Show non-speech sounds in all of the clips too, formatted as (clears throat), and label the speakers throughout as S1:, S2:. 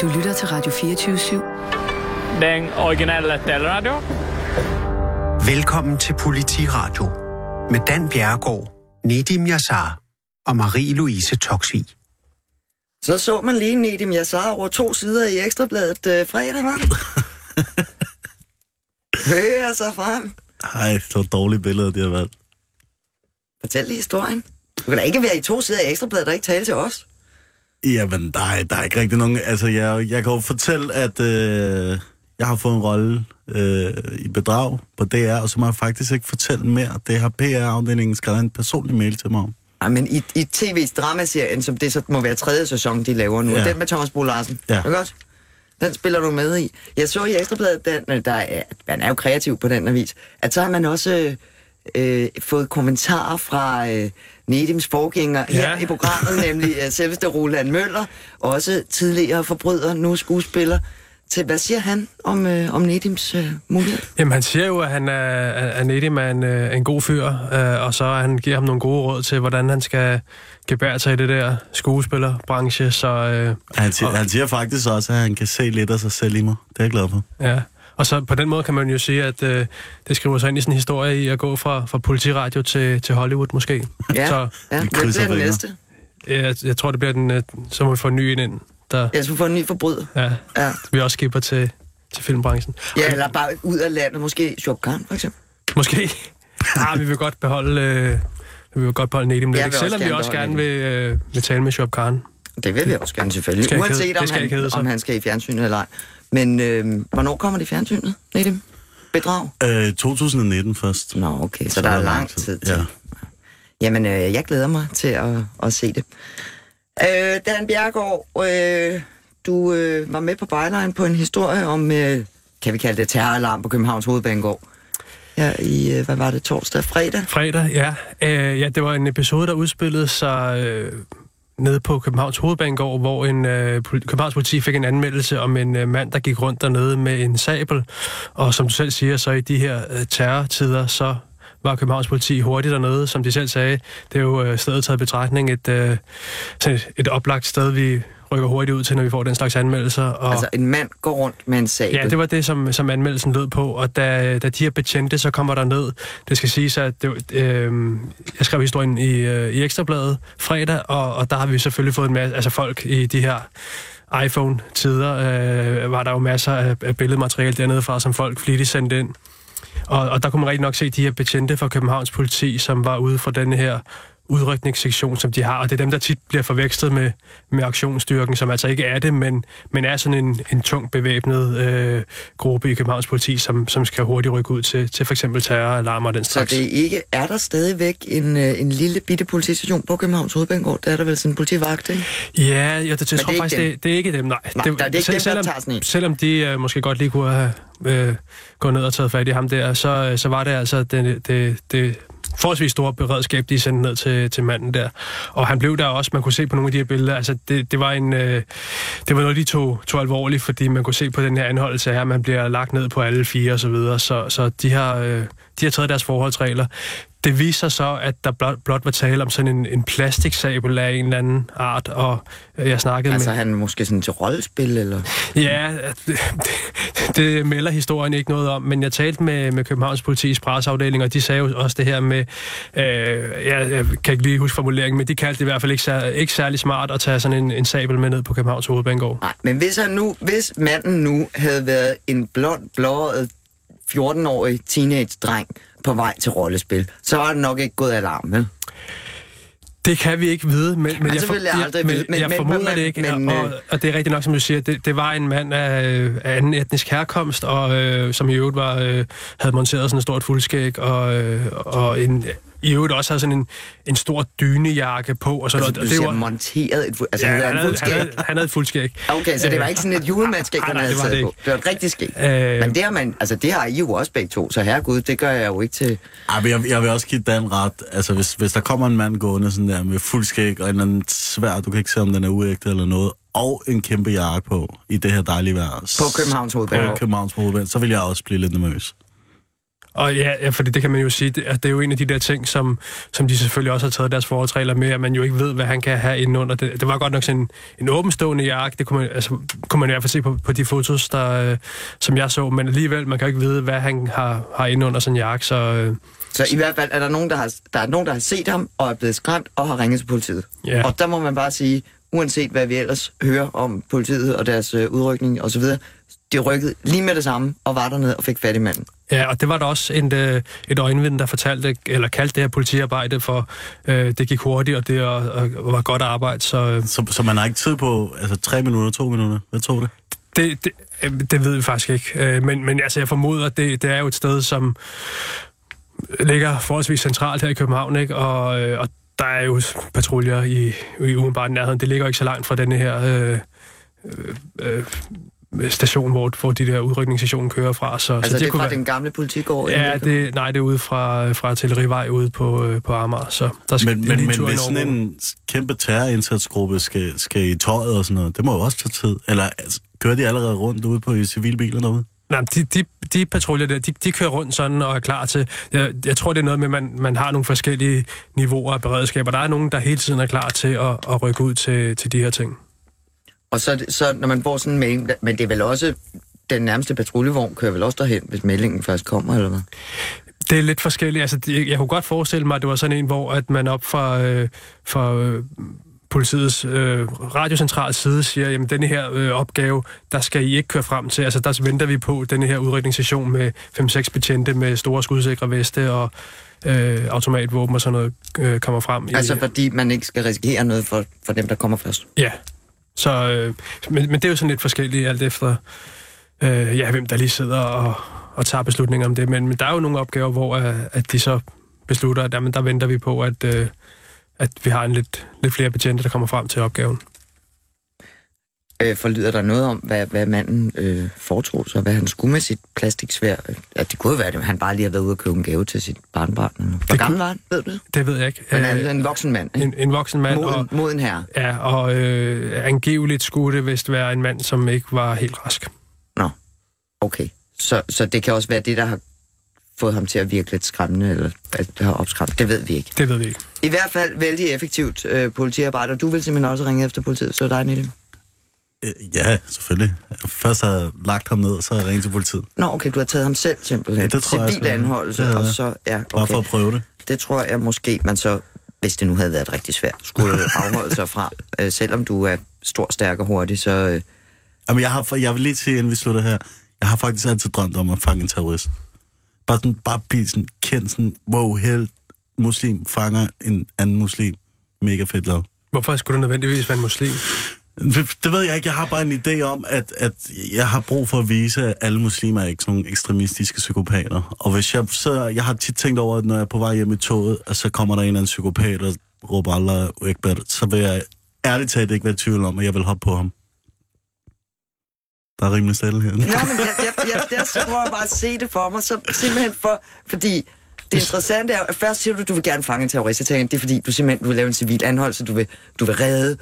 S1: Du lytter til Radio 24-7.
S2: Den originale taleradio.
S3: Velkommen til Politiradio med Dan Bjergård, Nedim Yassar og Marie-Louise Toksvig.
S4: Så så man lige Nedim Yassar over to sider i Ekstrabladet øh, fredag, var (laughs) Hører sig frem.
S5: Ej, så dårlige billeder, det har været.
S4: Fortæl lige historien. Du kan da ikke være i to sider i Ekstrabladet, der ikke tale til os.
S5: Jamen, der er, der er ikke rigtig nogen... Altså, jeg, jeg kan jo fortælle, at øh, jeg har fået en rolle øh, i bedrag på DR, og så må jeg faktisk ikke fortælle mere. Det har PR-afdelingen skrevet en personlig mail til mig om.
S4: Ej, men i, i tv's dramaserien, som det så må være tredje sæson, de laver nu, ja. Den med Thomas Bo Larsen,
S5: Ja.
S4: er godt? Den spiller du med i. Jeg så i Ekstrabladet, den, øh, der er, man er jo kreativ på den avis, at så har man også øh, øh, fået kommentarer fra øh, Nedims forgænger ja. her i programmet, nemlig øh, selveste Roland Møller, også tidligere forbryder, nu skuespiller. Til, hvad siger han om, øh, om Nedims øh, mulighed?
S6: Jamen, han siger jo, at han er, at Nedim er en, øh, en god fyr, øh, og så han giver ham nogle gode råd til, hvordan han skal gebære sig i det der skuespillerbranche, så øh,
S5: Han siger, han siger faktisk også, at han kan se lidt af sig selv i mig. Det er jeg glad for.
S6: ja. Og så på den måde kan man jo sige, at øh, det skriver sig ind i sådan en historie i at gå fra, fra politiradio til, til Hollywood måske.
S4: Ja,
S6: Så
S4: ja.
S5: vi krydser
S4: bliver den næste?
S6: jeg, jeg tror, det bliver den, øh, så må vi få en ny ind, der
S4: Jeg skal få en ny forbryder.
S6: ja,
S4: Ja.
S6: vi også skipper til, til filmbranchen.
S4: Ja, eller bare ud af landet, måske Shop Khan, for eksempel.
S6: Måske. ah, vi vil godt beholde... Øh, vi vil godt beholde Nedim lidt, selvom vi også gerne vil, øh, vil tale med Shob Khan.
S4: Det vil vi også gerne selvfølgelig. Uanset om
S6: det
S4: han, om han skal i fjernsynet eller ej. Men øh, hvornår kommer det i fjernsynet, Nedim? Bedrag?
S5: Øh, 2019 først.
S4: Nå, okay, så, så der er lang tid til.
S5: Ja.
S4: Jamen, øh, jeg glæder mig til at, at se det. Øh, Dan Bjergård, øh, du øh, var med på Byline på en historie om, øh, kan vi kalde det terroralarm på Københavns Hovedbanegård. Ja, i, øh, hvad var det, torsdag, fredag?
S6: Fredag, ja. Øh, ja, det var en episode, der udspillede sig øh, nede på Københavns Hovedbanegård, hvor en øh, Københavns politi fik en anmeldelse om en øh, mand, der gik rundt dernede med en sabel. Og som du selv siger, så i de her øh, terrortider, så var Københavns politi hurtigt dernede, som de selv sagde. Det er jo øh, stedet taget i betragtning et, øh, et, et oplagt sted, vi rykker hurtigt ud til, når vi får den slags anmeldelser. Og
S4: Altså, en mand går rundt med en sabel.
S6: Ja, det var det, som, som anmeldelsen lød på, og da, da de her betjente så kommer der ned, det skal siges, at det, øh, jeg skrev historien i, øh, i Ekstrabladet fredag, og, og der har vi selvfølgelig fået en masse, altså folk i de her iPhone-tider, øh, var der jo masser af, af billedmateriale dernede fra, som folk flittigt sendte ind. Og, og der kunne man rigtig nok se de her betjente fra Københavns politi, som var ude for den her udrykningssektion, som de har, og det er dem, der tit bliver forvekslet med, med aktionsstyrken, som altså ikke er det, men, men er sådan en, en tung bevæbnet øh, gruppe i Københavns politi, som, som skal hurtigt rykke ud til, til for eksempel terroralarmer og den
S4: Så
S6: slags.
S4: det er ikke, er der stadigvæk en, øh, en lille bitte politistation på Københavns Hovedbanegård? Der er der vel sådan en politivagt, ikke?
S6: Ja, ja det, det,
S4: det
S6: tror
S4: er
S6: faktisk, det, det er ikke dem, nej.
S4: Nej, der er det ikke dem, der
S6: selvom,
S4: tager sådan en.
S6: selvom de øh, måske godt lige kunne have øh, gået ned og taget fat i ham der, så, øh, så var det altså det, det, det forholdsvis store beredskab, de sendte ned til, til manden der. Og han blev der også, man kunne se på nogle af de her billeder, altså det, det var en, øh, det var noget, de tog, tog alvorligt, fordi man kunne se på den her anholdelse her, man bliver lagt ned på alle fire og så videre, så, så de, har, øh, de har taget deres forholdsregler. Det viser så, at der blot, blot var tale om sådan en, en plastiksabel af en eller anden art, og øh, jeg snakkede
S4: Altså
S6: med...
S4: han er måske sådan til rollespil, eller...
S6: Ja, det, det, (laughs) det melder historien ikke noget om, men jeg talte med, med Københavns politis presseafdeling, og de sagde jo også det her med, øh, jeg, jeg kan ikke lige huske formuleringen, men de kaldte det i hvert fald ikke, sær, ikke særlig smart at tage sådan en, en sabel med ned på Københavns Hovedbanegård.
S4: Nej, men hvis, han nu, hvis manden nu havde været en blond, blåret 14-årig teenage-dreng på vej til rollespil, så var det nok ikke gået alarm, vel?
S6: Det kan vi ikke vide, men, men, jeg,
S4: selvfølgelig
S6: jeg,
S4: aldrig
S6: men,
S4: vide, men-
S6: jeg formoder
S4: men-
S6: det ikke,
S4: men,
S6: og,
S4: øh,
S6: og det er rigtigt nok, som du siger, det, det var en mand af, af anden etnisk herkomst, og øh, som i øvrigt var, øh, havde monteret sådan et stort fuldskæg, og, øh, og en, i øvrigt også havde sådan en, en stor dynejakke på, og sådan
S4: Altså,
S6: noget.
S4: siger
S6: var-
S4: monteret et, altså,
S6: Ja, han,
S4: en
S6: havde, han,
S4: fuldskæg.
S6: havde, han havde et fuldskæg. (laughs)
S4: Okay, så det var ikke sådan et julemandskæg, (laughs) han havde
S6: det var
S4: taget
S6: det
S4: på. Det var et rigtigt skæg.
S6: Øh,
S4: Men det har man, altså det har I jo også begge to, så herregud, det gør jeg jo ikke til...
S5: Ej, jeg, jeg vil også give Dan ret. Altså, hvis, hvis der kommer en mand gående sådan der med fuld skæg og en eller anden svær, du kan ikke se, om den er uægte eller noget, og en kæmpe jakke på i det her dejlige vejr.
S4: På Københavns
S5: På
S4: Hovedbanegård.
S5: Københavns Hovedbanegård, så vil jeg også blive lidt nervøs.
S6: Og ja, ja, fordi det kan man jo sige, det, at det er jo en af de der ting, som, som de selvfølgelig også har taget deres forholdsregler med, at man jo ikke ved, hvad han kan have indenunder. Det, det var godt nok sådan en, en åbenstående jakke, det kunne man, altså, kunne man i hvert fald se på, på de fotos, der, øh, som jeg så, men alligevel, man kan jo ikke vide, hvad han har, har indenunder sådan en jakke, så... Øh,
S4: Så i hvert fald er der nogen, der har, der er nogen, der har set ham og er blevet skræmt og har ringet til politiet.
S6: Ja.
S4: Og der må man bare sige, uanset hvad vi ellers hører om politiet og deres øh, udrykning osv., de rykkede lige med det samme og var dernede og fik fat i manden.
S6: Ja, og det var der også en, øh, et øjenvidne, der fortalte, eller kaldte det her politiarbejde for, øh, det gik hurtigt, og det og, og var godt arbejde, så øh,
S5: Så, så man har ikke tid på altså, tre minutter, to minutter. Hvad tog det?
S6: det, det, øh, det ved vi faktisk ikke. Øh, men, men altså, jeg formoder, at det, det er jo et sted, som ligger forholdsvis centralt her i København, ikke? Og, og der er jo patruljer i, i umiddelbart nærheden. Det ligger ikke så langt fra denne her øh, øh, station, hvor, hvor de der udrykningsstationen kører fra. Så,
S4: Altså
S6: så
S4: det, det er
S6: kunne
S4: fra
S6: være-
S4: den gamle politigård.
S6: Ja, det, nej, det er ude fra, fra Artillerivej ude på, øh, på Amager, så der skal
S5: Men, men,
S6: en
S5: men
S6: tur
S5: hvis sådan en kæmpe terrorindsatsgruppe skal, skal i tøjet og sådan noget, det må jo også tage tid. Eller altså, kører de allerede rundt ude på i civilbiler derude?
S6: Nej, de, de, de patruljer der, de, de kører rundt sådan og er klar til... Jeg, jeg tror, det er noget med, at man, man har nogle forskellige niveauer af beredskaber. Der er nogen, der hele tiden er klar til at, at rykke ud til, til de her ting.
S4: Og så, så når man får sådan en melding, men det er vel også, den nærmeste patruljevogn kører vel også derhen, hvis meldingen først kommer, eller hvad?
S6: Det er lidt forskelligt. Altså, det- jeg kunne godt forestille mig, at det var sådan en, hvor at man op fra, øh, fra øh, politiets øh, radiocentrals side siger, jamen denne her øh, opgave, der skal I ikke køre frem til. Altså der venter vi på denne her udrykningsstation med 5-6 betjente med store skudsikre veste og øh, automatvåben og sådan noget øh, kommer frem. i-
S4: Altså fordi man ikke skal risikere noget for, for dem, der kommer først.
S6: Ja. Så, øh, men, men det er jo sådan lidt forskelligt alt efter, øh, ja, hvem der lige sidder og, og tager beslutninger om det. Men, men der er jo nogle opgaver, hvor at, at de så beslutter, at jamen, der venter vi på, at, øh, at vi har en lidt, lidt flere betjente, der kommer frem til opgaven.
S4: Øh, forlyder der noget om, hvad, hvad manden øh, foretog sig, hvad han skulle med sit plastiksvær? At det kunne være, at han bare lige har været ude og købe en gave til sit barnbarn. eller. Hvor
S6: Det
S4: gammel var han, ved du det?
S6: Ved jeg ikke.
S4: Han er
S6: Øh,
S4: en voksen mand, ikke?
S6: en, en voksen mand,
S4: Moden,
S6: og,
S4: moden herre.
S6: ja, og øh, angiveligt skulle det vist være en mand, som ikke var helt rask.
S4: Nå, okay. Så, så det kan også være det, der har fået ham til at virke lidt skræmmende, eller at det har opskræmt. Det ved vi ikke.
S6: Det ved vi ikke.
S4: I hvert fald vældig effektivt øh, politiarbejde, og du vil simpelthen også ringe efter politiet, så er dig, Nille.
S5: Øh, Ja, selvfølgelig. Først har jeg lagt ham ned, så har jeg ringet til politiet.
S4: Nå, okay, du har taget ham selv simpelthen.
S5: Ja, det tror jeg,
S4: Civil anholdelse,
S5: Det har
S4: og så, ja,
S5: Bare for
S4: okay.
S5: at prøve det.
S4: Det tror jeg måske, man så, hvis det nu havde været rigtig svært, skulle afholde sig fra. (laughs) Øh, selvom du er stor, stærk og hurtig, så... Øh,
S5: Jamen, jeg, har, jeg vil lige sige, inden vi slutter her, jeg har faktisk altid drømt om at fange en terrorist. Bare sådan, bare blive sådan kendt sådan, wow, helt muslim fanger en anden muslim. Mega fedt lavet.
S6: Hvorfor skulle det nødvendigvis være en muslim?
S5: Det ved jeg ikke. Jeg har bare en idé om, at, at jeg har brug for at vise, at alle muslimer er ikke sådan nogle ekstremistiske psykopater. Og hvis jeg så, jeg har tit tænkt over, at når jeg er på vej hjem i toget, og så kommer der en eller anden psykopat og råber Allah Akbar, så vil jeg ærligt talt ikke være i tvivl om, at jeg vil hoppe på ham. Der er rimelig stille her.
S4: Nå, men jeg, jeg, jeg, jeg, jeg prøver bare at se det for mig, så simpelthen for, fordi det interessante er, at først siger du, at du vil gerne fange en terrorist. Jeg tænker, det er fordi, du simpelthen du vil lave en civil anholdelse, du vil, du vil redde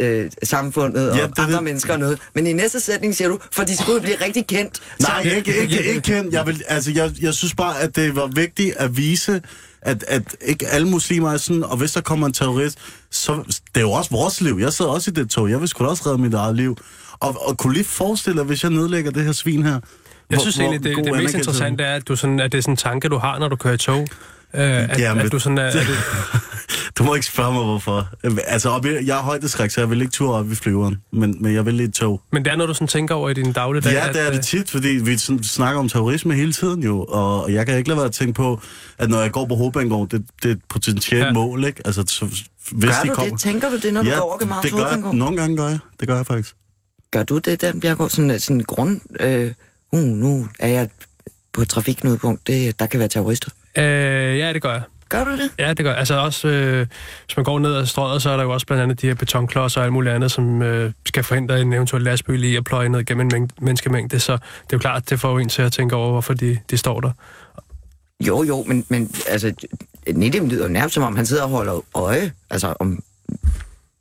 S4: øh, samfundet og
S5: Ja, det-
S4: andre
S5: det-
S4: mennesker og noget. Men i næste sætning siger du, for de skulle blive rigtig kendt.
S5: Nej, ikke, ikke, ikke kendt. Jeg, vil, altså, jeg, jeg synes bare, at det var vigtigt at vise, at, at ikke alle muslimer er sådan, og hvis der kommer en terrorist, så det er jo også vores liv. Jeg sidder også i det tog. Jeg vil sgu da også redde mit eget liv. Og, og kunne lige forestille dig, hvis jeg nedlægger det her svin her.
S6: Jeg
S5: hvor-
S6: synes egentlig, det, det mest interessante er, at, du sådan, at det er sådan en tanke, du har, når du kører i tog. Øh, at,
S5: Jamen,
S6: at du sådan er, at det, (laughs)
S5: Du må ikke spørge mig, hvorfor. Altså, op, i- jeg er højdeskræk, så jeg vil ikke ture op i flyveren. Men, men jeg vil lige et tog.
S6: men det er noget, du sådan tænker over i din dagligdag.
S5: Ja, det er
S6: at,
S5: det
S6: øh,
S5: tit, fordi vi sådan snakker om terrorisme hele tiden jo, og jeg kan ikke lade være at tænke på, at når jeg går på Hovedbanegård, det, det er et potentielt
S6: Ja.
S5: ja. mål, ikke? Altså, så, hvis
S4: Gør
S5: de
S4: du
S5: kommer...
S4: det? Tænker du det, når du går over Københavns
S5: det gør jeg.
S4: Hovedbanegård?
S5: Nogle gange gør jeg. Det gør jeg faktisk.
S4: Gør du det, Dan Bjergård? Sådan, sådan en grund... Øh, uh, nu er jeg på et trafikknudepunkt. Det, der kan være terrorister.
S6: Øh, ja, det gør jeg.
S4: Gør du det?
S6: Ja, det gør jeg. Altså også, øh, hvis man går ned ad strøget, så er der jo også blandt andet de her betonklodser og alt muligt andet, som øh, skal forhindre en eventuel lastbil i at pløje ned gennem en mæng- menneskemængde. Så det er jo klart, det får jo en til at tænke over, hvorfor de, de står der.
S4: Jo, jo, men, men altså, Nedim lyder nærmest som om, han sidder og holder øje. Altså, om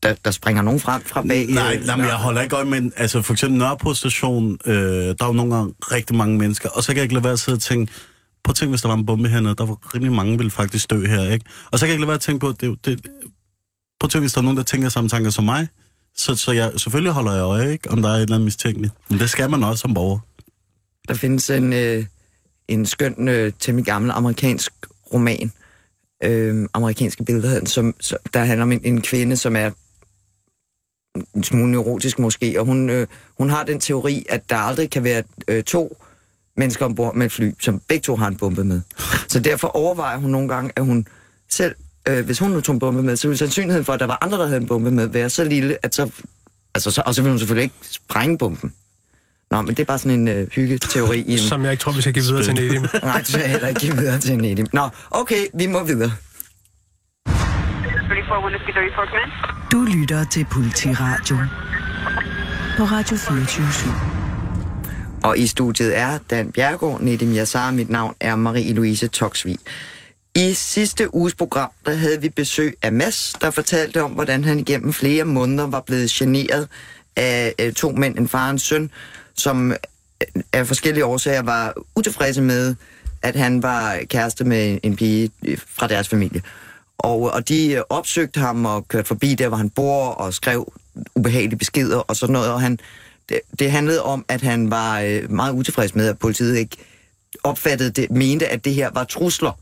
S4: der, der springer nogen frem fra bag.
S5: Nej,
S4: øh,
S5: nej, men jeg holder ikke øje, men altså for eksempel Nørreport station, øh, der er jo nogle gange rigtig mange mennesker, og så kan jeg ikke lade være at sidde og tænke, prøv at tænke, hvis der var en bombe hernede, der var rimelig mange, ville faktisk dø her, ikke? Og så kan jeg ikke lade være at tænke på, det, det, prøv at tænke, hvis der er nogen, der tænker samme tanker som mig, så, så jeg, selvfølgelig holder jeg øje, ikke? Om der er et eller andet mistænkeligt. Men det skal man også som borger.
S4: Der findes en, øh, en skøn, øh, temmelig gammel amerikansk roman, øh, amerikanske billeder, som, som, der handler om en, en kvinde, som er en smule neurotisk måske, og hun, øh, hun har den teori, at der aldrig kan være øh, to mennesker ombord med et fly, som begge to har en bombe med. Så derfor overvejer hun nogle gange, at hun selv, øh, hvis hun nu tog en bombe med, så ville sandsynligheden for, at der var andre, der havde en bombe med, være så lille, at så, altså, så, og så ville hun selvfølgelig ikke sprænge bomben. Nå, men det er bare sådan en øh, hyggeteori i en...
S6: Som jeg ikke tror, vi skal give videre til Nedim. (laughs)
S4: Nej, det skal jeg heller ikke give videre til Nedim. Nå, okay, vi må videre.
S1: 34 Whiskey 34 come in.
S7: Du lytter til Politiradio på Radio 24
S4: og i studiet er Dan Bjergård, Nedim Yassar, mit navn er Marie-Louise Toksvig. I sidste uges program, der havde vi besøg af Mads, der fortalte om, hvordan han igennem flere måneder var blevet generet af øh, to mænd, en far og en søn, som øh, af forskellige årsager var utilfredse med, at han var kæreste med en pige øh, fra deres familie. Og, og de opsøgte ham og kørte forbi der, hvor han bor, og skrev ubehagelige beskeder og sådan noget. Og han, det, det handlede om, at han var øh, meget utilfreds med, at politiet ikke opfattede det, mente, at det her var trusler.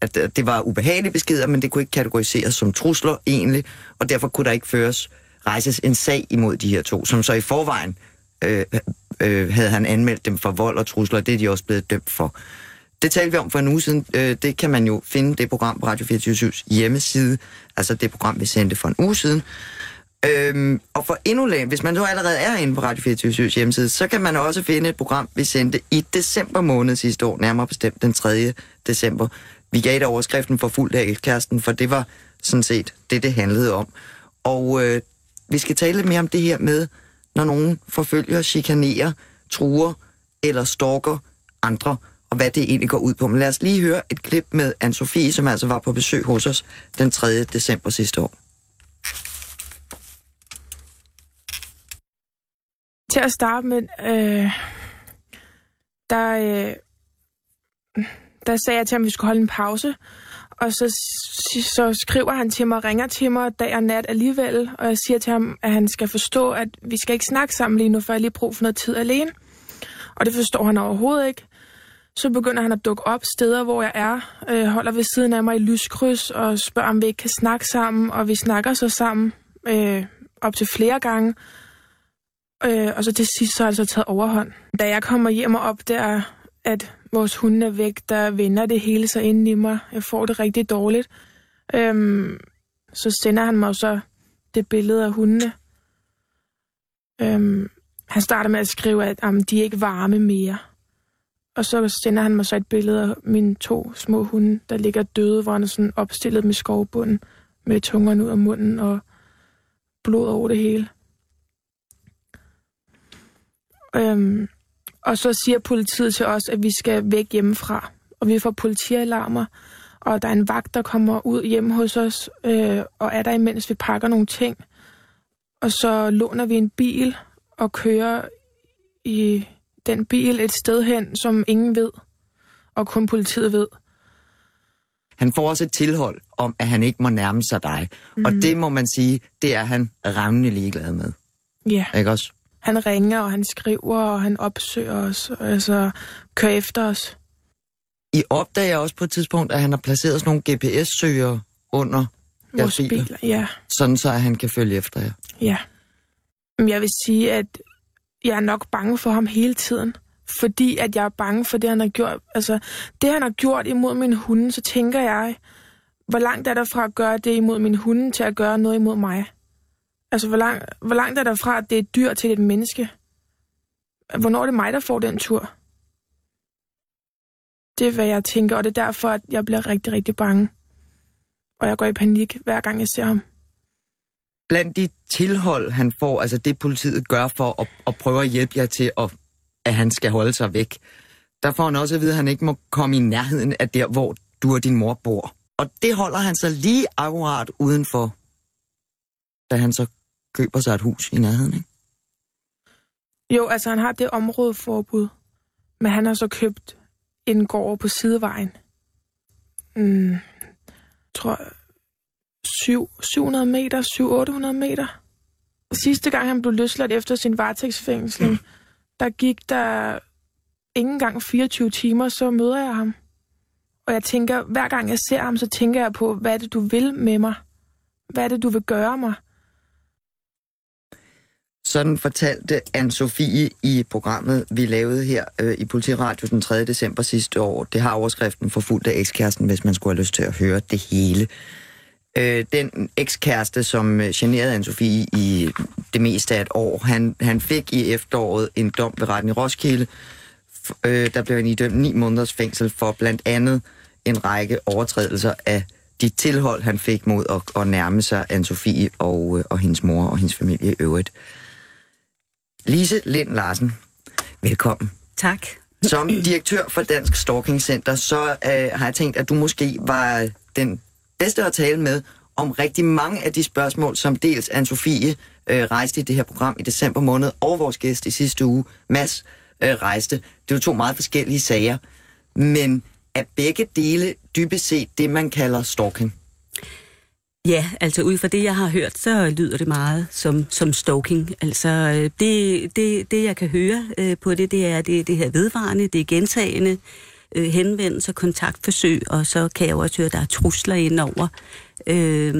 S4: At at det var ubehagelige beskeder, men det kunne ikke kategoriseres som trusler egentlig, og derfor kunne der ikke føres, rejses en sag imod de her to, som så i forvejen øh, øh, havde han anmeldt dem for vold og trusler, og det er de også blevet dømt for. Det talte vi om for en uge siden. Øh, det kan man jo finde, det program på Radio 24 hjemmeside, altså det program, vi sendte for en uge siden. Øhm, og for endnu længere, hvis man nu allerede er inde på Radio 24 hjemmeside, så kan man også finde et program, vi sendte i december måned sidste år, nærmere bestemt den 3. december. Vi gav det overskriften for fuld af kæresten, for det var sådan set det, det handlede om. Og øh, vi skal tale lidt mere om det her med, når nogen forfølger, chikanerer, truer eller stalker andre, og hvad det egentlig går ud på. Men lad os lige høre et klip med Anne-Sophie, som altså var på besøg hos os den 3. december sidste år.
S8: Til at starte med, øh, der, øh, der sagde jeg til ham, at vi skulle holde en pause. Og så, så skriver han til mig og ringer til mig dag og nat alligevel. Og jeg siger til ham, at han skal forstå, at vi skal ikke snakke sammen lige nu, for jeg lige brug for noget tid alene. Og det forstår han overhovedet ikke. Så begynder han at dukke op steder, hvor jeg er. Øh, holder ved siden af mig i lyskryds og spørger, om vi ikke kan snakke sammen. Og vi snakker så sammen øh, op til flere gange. Øh, og så til sidst så har det så taget overhånd. Da jeg kommer hjem og opdager, at vores hund er væk, der vender det hele sig ind i mig. Jeg får det rigtig dårligt. Øhm, så sender han mig så det billede af hundene. Øhm, han starter med at skrive, at jamen, de er ikke varme mere. Og så sender han mig så et billede af mine to små hunde, der ligger døde, hvor han er sådan opstillet med skovbunden, med tungerne ud af munden og blod over det hele. Øhm, og så siger politiet til os, at vi skal væk hjemmefra. Og vi får politialarmer, og der er en vagt, der kommer ud hjemme hos os, øh, og er der imens vi pakker nogle ting. Og så låner vi en bil og kører i den bil et sted hen, som ingen ved, og kun politiet ved.
S4: Han får også et tilhold om, at han ikke må nærme sig dig. Mm. Og det må man sige, det er han revnende ligeglad med.
S8: Ja,
S4: Ikke også?
S8: Han ringer, og han skriver, og han opsøger os, altså kører efter os.
S4: I opdager også på et tidspunkt, at han har placeret sådan nogle GPS-søger under
S8: Vores
S4: biler,
S8: biler, ja.
S4: sådan så at han kan følge efter jer.
S8: Ja. Men jeg vil sige, at jeg er nok bange for ham hele tiden. Fordi at jeg er bange for det, han har gjort. Altså, det han har gjort imod min hunde, så tænker jeg, hvor langt er der fra at gøre det imod min hunde, til at gøre noget imod mig? Altså, hvor, lang, hvor langt er der fra, at det er et dyr til et menneske? Hvornår er det mig, der får den tur? Det er, hvad jeg tænker, og det er derfor, at jeg bliver rigtig, rigtig bange. Og jeg går i panik, hver gang jeg ser ham.
S4: Blandt de tilhold, han får, altså det politiet gør for at, at prøve at hjælpe jer til, at, at han skal holde sig væk, der får han også at vide, at han ikke må komme i nærheden af der, hvor du og din mor bor. Og det holder han så lige akkurat udenfor, da han så køber sig et hus i nærheden, ikke?
S8: Jo, altså han har det områdeforbud, men han har så købt en gård på sidevejen. Mm, tror 7, 700 meter, 700-800 meter. Sidste gang han blev løsladt efter sin varetægtsfængsling, der gik der ikke engang 24 timer, så møder jeg ham. Og jeg tænker, hver gang jeg ser ham, så tænker jeg på, hvad er det, du vil med mig? Hvad er det, du vil gøre mig?
S4: Sådan fortalte Anne-Sophie i programmet, vi lavede her øh, i Politiradio den 3. december sidste år. Det har overskriften for fuldt af ekskæresten, hvis man skulle have lyst til at høre det hele. Øh, den ekskæreste, som øh, generede Anne-Sophie i det meste af et år, han, han fik i efteråret en dom ved retten i Roskilde. Øh, der blev han idømt ni måneders fængsel for blandt andet en række overtrædelser af de tilhold, han fik mod at, at nærme sig Anne-Sophie og, øh, og hendes mor og hendes familie i øvrigt. Lise Lind Larsen, velkommen.
S9: Tak.
S4: Som direktør for Dansk Stalking Center, så øh, har jeg tænkt, at du måske var den bedste at tale med om rigtig mange af de spørgsmål, som dels Anne-Sophie øh, rejste i det her program i december måned, og vores gæst i sidste uge, Mads, øh, rejste. Det er jo to meget forskellige sager, men er begge dele dybest set det, man kalder stalking?
S9: Ja, altså ud fra det, jeg har hørt, så lyder det meget som, som stalking. Altså øh, det, det, det, jeg kan høre øh, på det, det er det, det her vedvarende, det er gentagende øh, henvendelser, kontaktforsøg, og så kan jeg også høre, at der er trusler indover. Øh,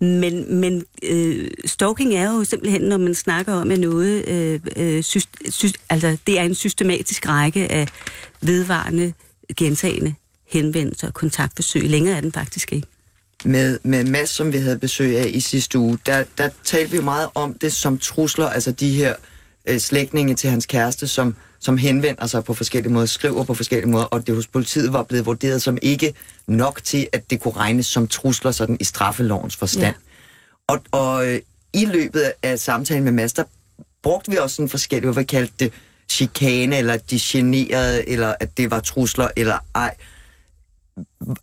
S9: men men øh, stalking er jo simpelthen, når man snakker om at noget, øh, øh, syst, syst, altså det er en systematisk række af vedvarende, gentagende henvendelser og kontaktforsøg. Længere er den faktisk ikke
S4: med, med Mads, som vi havde besøg af i sidste uge, der, der talte vi jo meget om det som trusler, altså de her øh, slægtninge til hans kæreste, som, som henvender sig på forskellige måder, skriver på forskellige måder, og det hos politiet var blevet vurderet som ikke nok til, at det kunne regnes som trusler sådan i straffelovens forstand. Ja. Og, og øh, i løbet af samtalen med Mads, der brugte vi også sådan forskellige, hvad vi kaldte det, chikane, eller de generede, eller at det var trusler, eller ej.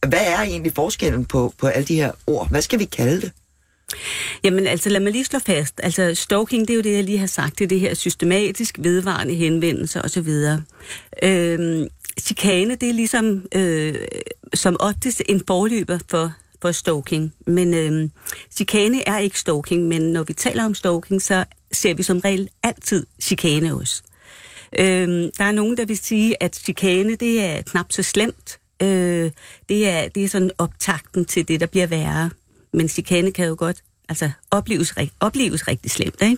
S4: Hvad er egentlig forskellen på, på alle de her ord? Hvad skal vi kalde det?
S9: Jamen altså, lad mig lige slå fast. Altså, stalking, det er jo det, jeg lige har sagt. Det er det her systematisk vedvarende henvendelser osv. Øhm, chikane, det er ligesom øh, som oftest en forløber for, for stalking. Men øh, chikane er ikke stalking, men når vi taler om stalking, så ser vi som regel altid chikane også. Øhm, der er nogen, der vil sige, at chikane, det er knap så slemt. Øh, det, er, det er sådan optakten til det, der bliver værre. Men chikane kan jo godt altså, opleves, opleves rigtig slemt, ikke?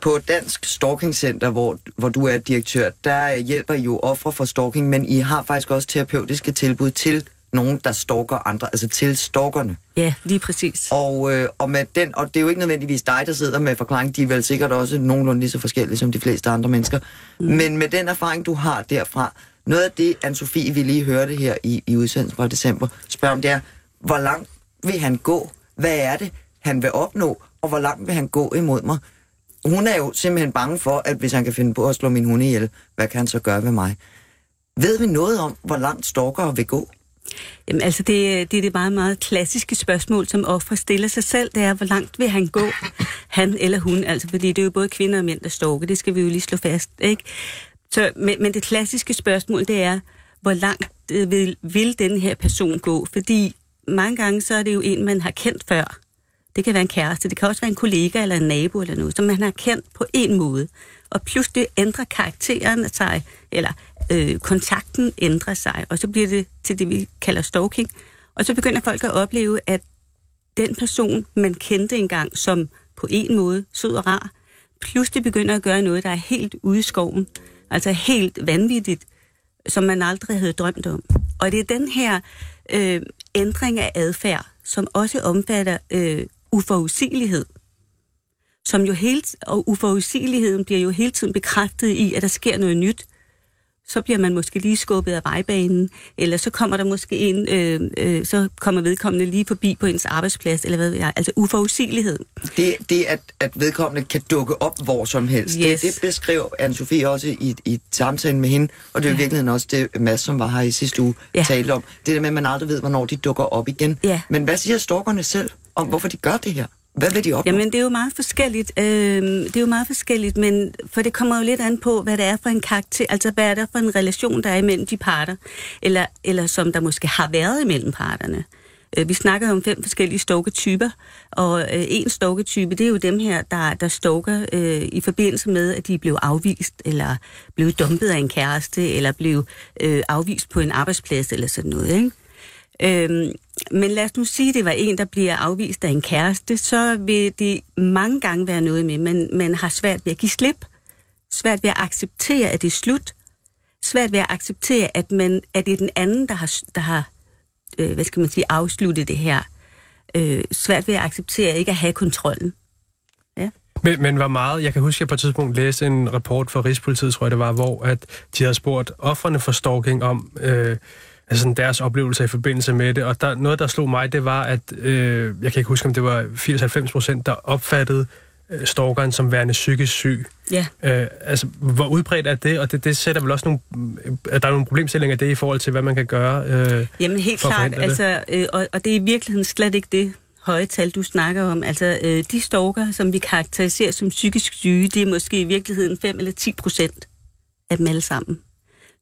S4: På Dansk Stalking Center, hvor, hvor du er direktør, der hjælper I jo ofre for stalking, men I har faktisk også terapeutiske tilbud til nogen, der stalker andre, altså til stalkerne.
S9: Ja, lige præcis.
S4: Og, øh, og, med den, og det er jo ikke nødvendigvis dig, der sidder med forklaring, de er vel sikkert også nogenlunde lige så forskellige som de fleste andre mennesker. Mm. Men med den erfaring, du har derfra, noget af det, anne Sofie vi lige hørte her i, i udsendelsen fra december, spørger om, det er, hvor langt vil han gå? Hvad er det, han vil opnå? Og hvor langt vil han gå imod mig? Hun er jo simpelthen bange for, at hvis han kan finde på at slå min hunde ihjel, hvad kan han så gøre ved mig? Ved vi noget om, hvor langt stalkere vil gå?
S9: Jamen, altså, det, det er det meget, meget klassiske spørgsmål, som offer stiller sig selv. Det er, hvor langt vil han gå, han eller hun? Altså, fordi det er jo både kvinder og mænd, der stalker. Det skal vi jo lige slå fast, ikke? Så, men, men det klassiske spørgsmål, det er, hvor langt øh, vil, vil den her person gå? Fordi mange gange, så er det jo en, man har kendt før. Det kan være en kæreste, det kan også være en kollega eller en nabo eller noget, som man har kendt på en måde. Og pludselig ændrer karakteren sig, eller øh, kontakten ændrer sig, og så bliver det til det, vi kalder stalking. Og så begynder folk at opleve, at den person, man kendte engang som på en måde sød og rar, pludselig begynder at gøre noget, der er helt ude i skoven. Altså helt vanvittigt, som man aldrig havde drømt om. Og det er den her øh, ændring af adfærd, som også omfatter øh, uforudsigelighed. Som jo helt, og uforudsigeligheden bliver jo hele tiden bekræftet i, at der sker noget nyt. Så bliver man måske lige skubbet af vejbanen, eller så kommer der måske en, øh, øh, så kommer vedkommende lige forbi på ens arbejdsplads, eller hvad ved jeg. Altså uforudsigelighed.
S4: Det, det at, at vedkommende kan dukke op hvor som helst,
S9: Yes.
S4: det, det beskrev Anne-Sophie også i, i samtalen med hende, og det er
S9: Ja.
S4: virkeligheden også det, Mads, som var her i sidste uge,
S9: Ja.
S4: talte om. Det der med, at man aldrig ved, hvornår de dukker op igen.
S9: Ja.
S4: Men hvad siger stalkerne selv om, hvorfor de gør det her? Hvad vil de opnå?
S9: Jamen, det er jo meget forskelligt. Øh, det er jo meget forskelligt, men for det kommer jo lidt an på, hvad det er for en karakter, altså hvad er der for en relation, der er imellem de parter, eller, eller som der måske har været imellem parterne. Øh, vi snakker om fem forskellige stalker-typer, og øh, en stalker-type, det er jo dem her, der, der stalker øh, i forbindelse med, at de blev afvist, eller blev dumpet af en kæreste, eller blev øh, afvist på en arbejdsplads, eller sådan noget, ikke? Øhm, men lad os nu sige, at det var en, der bliver afvist af en kæreste, så vil det mange gange være noget med, men man har svært ved at give slip, svært ved at acceptere, at det er slut, svært ved at acceptere, at, man, at det er den anden, der har, der har øh, hvad skal man sige, afsluttet det her. Øh, svært ved at acceptere ikke at have kontrollen. Ja.
S6: Men, men var meget, jeg kan huske, at jeg på et tidspunkt læste en rapport fra Rigspolitiet, tror jeg det var, hvor at de havde spurgt offrene for stalking om øh, altså deres oplevelser i forbindelse med det, og der, noget, der slog mig, det var, at øh, jeg kan ikke huske, om det var 80-90 procent, der opfattede øh, stalkeren som værende psykisk syg.
S9: Ja.
S6: Øh, altså, hvor udbredt er det? Og det, det sætter vel også nogle... At der er nogle problemstillinger i det i forhold til, hvad man kan gøre øh,
S9: Jamen helt klart, altså, øh, og, og det er i virkeligheden slet ikke det høje tal, du snakker om. Altså, øh, de stalker, som vi karakteriserer som psykisk syge, det er måske i virkeligheden 5 eller 10 procent af dem alle sammen.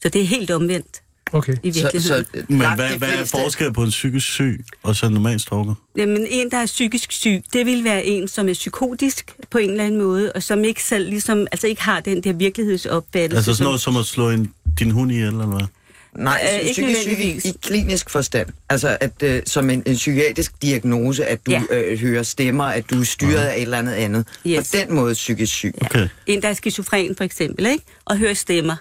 S9: Så det er helt omvendt
S6: Okay.
S9: i
S4: Så,
S9: virkeligheden.
S4: så
S5: Men
S4: langt
S5: hvad, hvad er forskellen på en psykisk syg og så en normal stalker?
S9: Jamen, en, der er psykisk syg, det vil være en, som er psykotisk på en eller anden måde, og som ikke selv ligesom, altså ikke har den der virkelighedsopfattelse.
S5: Altså sådan
S9: som-
S5: noget som at slå en, din hund ihjel, eller hvad?
S4: Nej,
S9: Øh, ikke
S4: psykisk syg i, klinisk forstand. Altså at øh, som en, en psykiatrisk diagnose, at du
S9: Ja.
S4: øh, hører stemmer, at du er styret af et eller andet andet.
S9: Yes.
S4: På den måde psykisk syg. Ja.
S5: Okay.
S9: En, der er skizofren for eksempel, ikke? og hører stemmer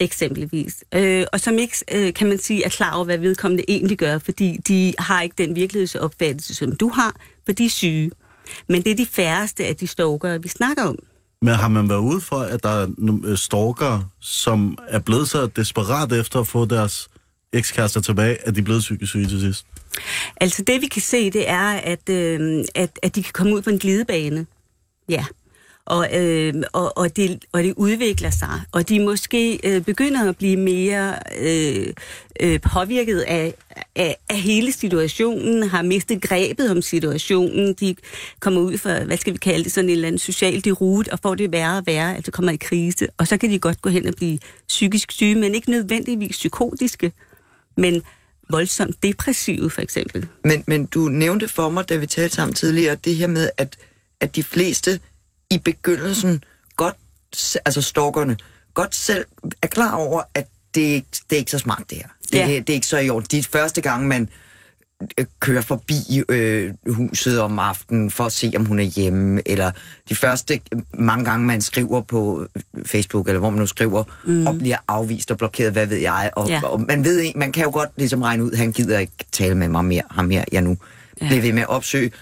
S9: eksempelvis. Øh, og som ikke, øh, kan man sige, er klar over, hvad vedkommende egentlig gør, fordi de har ikke den virkelighedsopfattelse, som du har, for de er syge. Men det er de færreste af de stalkere, vi snakker om.
S5: Men har man været ude for, at der er nogle stalkere, som er blevet så desperat efter at få deres ekskærester tilbage, at de er blevet psykisk syge til sidst?
S9: Altså det, vi kan se, det er, at, øh, at, at de kan komme ud på en glidebane. Ja. Og, øh, og, og, det, og det udvikler sig. Og de måske øh, begynder at blive mere øh, øh, påvirket af, af, af hele situationen, har mistet grebet om situationen. De kommer ud for, hvad skal vi kalde det, sådan en eller anden social derute, og får det værre og værre, altså kommer i krise. Og så kan de godt gå hen og blive psykisk syge, men ikke nødvendigvis psykotiske, men voldsomt depressive for eksempel.
S4: Men, men du nævnte for mig, da vi talte sammen tidligere, det her med, at, at de fleste i begyndelsen godt, altså stalkerne, godt selv er klar over, at det, er ikke- det er ikke så smart det her. Det,
S9: Ja.
S4: det er ikke så i orden. De første gang, man øh, kører forbi øh, huset om aftenen for at se, om hun er hjemme, eller de første mange gange, man skriver på Facebook, eller hvor man nu skriver, mm. og bliver afvist og blokeret, hvad ved jeg, og,
S9: Ja.
S4: og man ved man kan jo godt ligesom regne ud, han gider ikke tale med mig mere, ham her, jeg nu ja. bliver ved med at opsøge.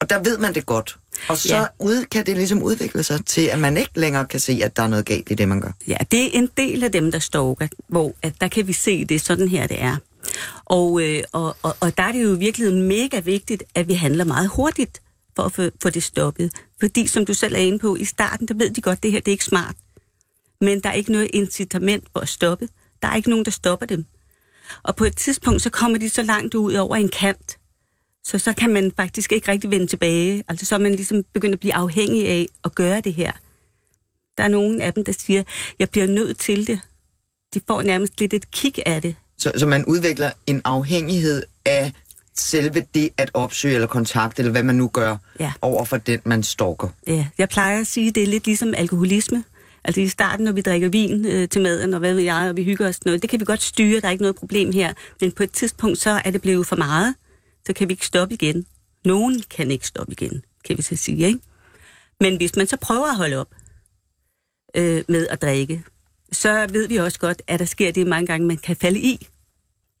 S4: Og der ved man det godt. Og så
S9: Ja.
S4: ud, kan det ligesom udvikle sig til, at man ikke længere kan se, at der er noget galt i det, man gør.
S9: Ja, det er en del af dem, der stalker, hvor at der kan vi se, det er sådan her, det er. Og, øh, og, og, og der er det jo virkelig mega vigtigt, at vi handler meget hurtigt for at få, få det stoppet. Fordi, som du selv er inde på, i starten, der ved de godt, det her det er ikke smart. Men der er ikke noget incitament for at stoppe. Der er ikke nogen, der stopper dem. Og på et tidspunkt, så kommer de så langt ud over en kant, så så kan man faktisk ikke rigtig vende tilbage. Altså så er man ligesom begyndt at blive afhængig af at gøre det her. Der er nogen af dem, der siger, jeg bliver nødt til det. De får nærmest lidt et kig af det.
S4: Så, så man udvikler en afhængighed af selve det at opsøge eller kontakte, eller hvad man nu gør,
S9: Ja.
S4: over for den, man stalker.
S9: Ja, jeg plejer at sige, at det er lidt ligesom alkoholisme. Altså i starten, når vi drikker vin øh, til maden, og hvad ved jeg, og vi hygger os noget, det kan vi godt styre, der er ikke noget problem her. Men på et tidspunkt, så er det blevet for meget, så kan vi ikke stoppe igen. Nogen kan ikke stoppe igen, kan vi så sige, ikke? Men hvis man så prøver at holde op øh, med at drikke, så ved vi også godt, at der sker det mange gange, man kan falde i.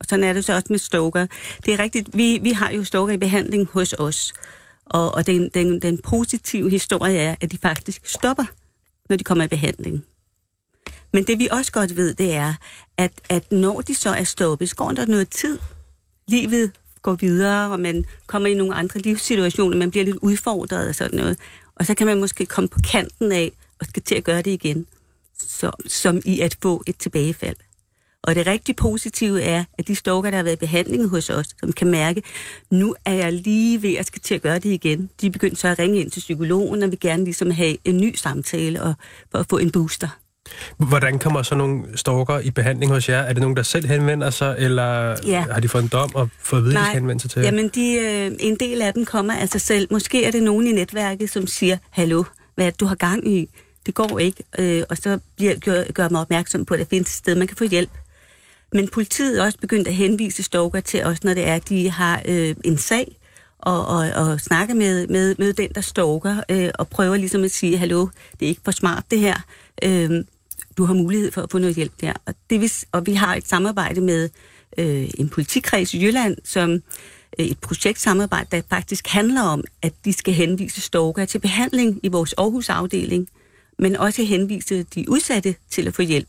S9: Og sådan er det så også med stoker. Det er rigtigt, vi, vi har jo stoker i behandling hos os. Og, og den, den, den positive historie er, at de faktisk stopper, når de kommer i behandling. Men det vi også godt ved, det er, at, at når de så er stoppet, så går der noget tid. Livet går videre, og man kommer i nogle andre livssituationer, man bliver lidt udfordret og sådan noget. Og så kan man måske komme på kanten af, og skal til at gøre det igen. Så, som i at få et tilbagefald. Og det rigtig positive er, at de stalker, der har været i behandling hos os, som kan mærke, nu er jeg lige ved at skal til at gøre det igen. De er begyndt så at ringe ind til psykologen, og vil gerne ligesom have en ny samtale og, for at få en booster.
S6: Hvordan kommer så nogle stalker i behandling hos jer? Er det nogen, der selv henvender sig, eller
S9: Ja.
S6: har de fået en dom og fået at vide, skal henvende sig til jer?
S9: jamen de, øh, en del af dem kommer af sig selv. Måske er det nogen i netværket, som siger, hallo, hvad du har gang i? Det går ikke. Øh, og så bliver, gør, gør mig opmærksom på, at der findes et sted, man kan få hjælp. Men politiet er også begyndt at henvise stalker til os, når det er, at de har øh, en sag, og, og, og snakke med, med, med den, der stalker, øh, og prøver ligesom at sige, hallo, det er ikke for smart det her. Øh, du har mulighed for at få noget hjælp der. Og, det, vil og vi har et samarbejde med øh, en politikreds i Jylland, som øh, et projektsamarbejde, der faktisk handler om, at de skal henvise stalker til behandling i vores Aarhus-afdeling, men også henvise de udsatte til at få hjælp.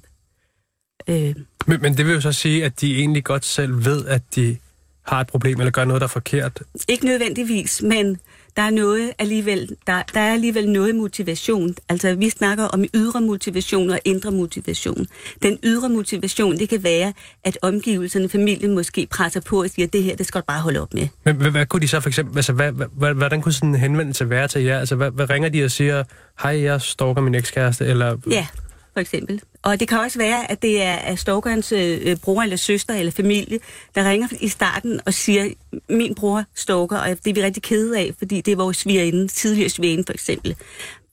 S9: Øh,
S6: Men, men det vil jo så sige, at de egentlig godt selv ved, at de har et problem, eller gør noget, der er forkert.
S9: Ikke nødvendigvis, men der er noget alligevel, der, der er alligevel noget motivation. Altså, vi snakker om ydre motivation og indre motivation. Den ydre motivation, det kan være, at omgivelserne, familien måske presser på og siger, det her, det skal du bare holde op med.
S6: Men hvad, hvad kunne de så for eksempel, altså hvad, hvad, hvordan kunne sådan en henvendelse være til jer? Altså hvad, hvad ringer de og siger, hej, jeg stalker min ekskæreste, eller...
S9: Ja, for eksempel. Og det kan også være, at det er stalkerens øh, øh, bror eller søster eller familie, der ringer i starten og siger, min bror stalker, og det er vi rigtig kede af, fordi det er vores svigerinde, tidligere svigerinde for eksempel.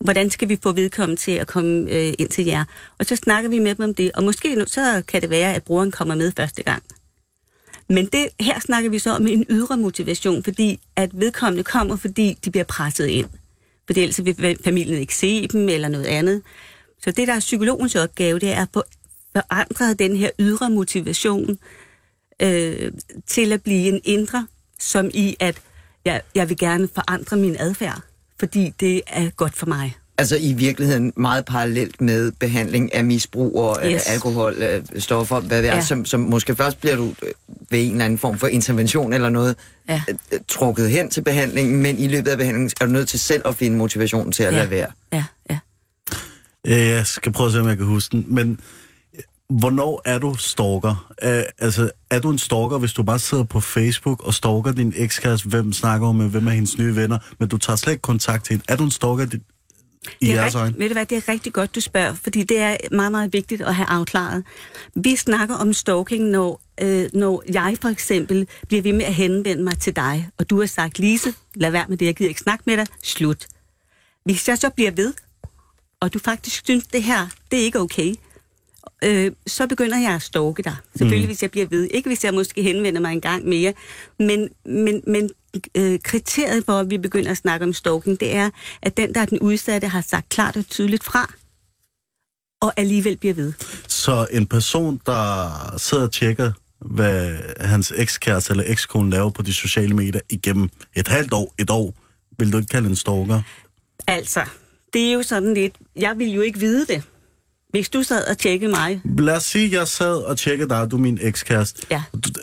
S9: Hvordan skal vi få vedkommende til at komme øh, ind til jer? Og så snakker vi med dem om det, og måske nu, så kan det være, at broren kommer med første gang. Men det, her snakker vi så om en ydre motivation, fordi at vedkommende kommer, fordi de bliver presset ind. Fordi ellers vil familien ikke se dem eller noget andet. Så det, der er psykologens opgave, det er at få forandret den her ydre motivation øh, til at blive en indre, som i, at jeg, jeg vil gerne forandre min adfærd, fordi det er godt for mig.
S4: Altså i virkeligheden meget parallelt med behandling af misbrug og
S9: Yes.
S4: alkohol, øh, stoffer, hvad det er,
S9: Ja.
S4: ja. som, som måske først bliver du øh, ved en eller anden form for intervention eller noget
S9: Ja.
S4: øh, trukket hen til behandlingen, men i løbet af behandlingen er du nødt til selv at finde motivation til at
S9: Ja.
S4: lade være.
S9: Ja, ja.
S5: Øh, Jeg skal prøve at se, om jeg kan huske den. Men øh, hvornår er du stalker? Uh, altså, er du en stalker, hvis du bare sidder på Facebook og stalker din ekskæreste? Hvem snakker hun med? Hvem er hendes nye venner? Men du tager slet ikke kontakt til hende. Er du en stalker di- i
S9: Det er
S5: jeres øjne?
S9: Ved du hvad, det er rigtig godt, du spørger, fordi det er meget, meget vigtigt at have afklaret. Vi snakker om stalking, når, øh, når jeg for eksempel bliver ved med at henvende mig til dig, og du har sagt, Lise, lad være med det, jeg gider ikke snakke med dig, slut. Hvis jeg så bliver ved, og du faktisk synes, det her, det er ikke okay, øh, så begynder jeg at stalke dig. Selvfølgelig, mm. hvis jeg bliver ved. Ikke hvis jeg måske henvender mig en gang mere. Men, men, men øh, kriteriet for, at vi begynder at snakke om stalking, det er, at den, der er den udsatte, har sagt klart og tydeligt fra, og alligevel bliver ved.
S5: Så en person, der sidder og tjekker, hvad hans ekskæreste eller ekskone laver på de sociale medier igennem et halvt år, et år, vil du ikke kalde en stalker?
S9: Altså, det er jo sådan lidt, jeg vil jo ikke vide det. Hvis du sad og tjekkede mig,
S5: Lad os sige, at jeg sad og tjekkede dig, du er min ekskæreste.
S9: Ja.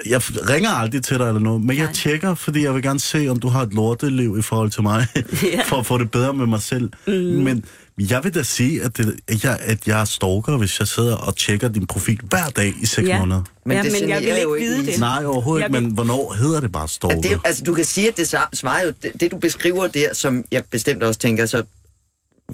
S5: Jeg ringer aldrig til dig eller noget, men jeg
S9: Nej.
S5: tjekker, fordi jeg vil gerne se, om du har et lorteliv i forhold til mig, (laughs)
S9: Ja.
S5: for at få det bedre med mig selv. Mm. Men jeg vil da sige, at, det, at, jeg, at jeg er stalker, hvis jeg sidder og tjekker din profil hver dag i seks
S9: Ja.
S5: måneder.
S4: Men
S9: ja,
S4: det
S9: men jeg vil ikke vide det.
S5: Nej, overhovedet
S9: Jeg
S5: ikke,
S9: vil-
S5: men hvornår hedder det bare stalker?
S4: At det, altså, du kan sige, at det svar- svarer jo, det, det du beskriver der, som jeg bestemt også tænker, så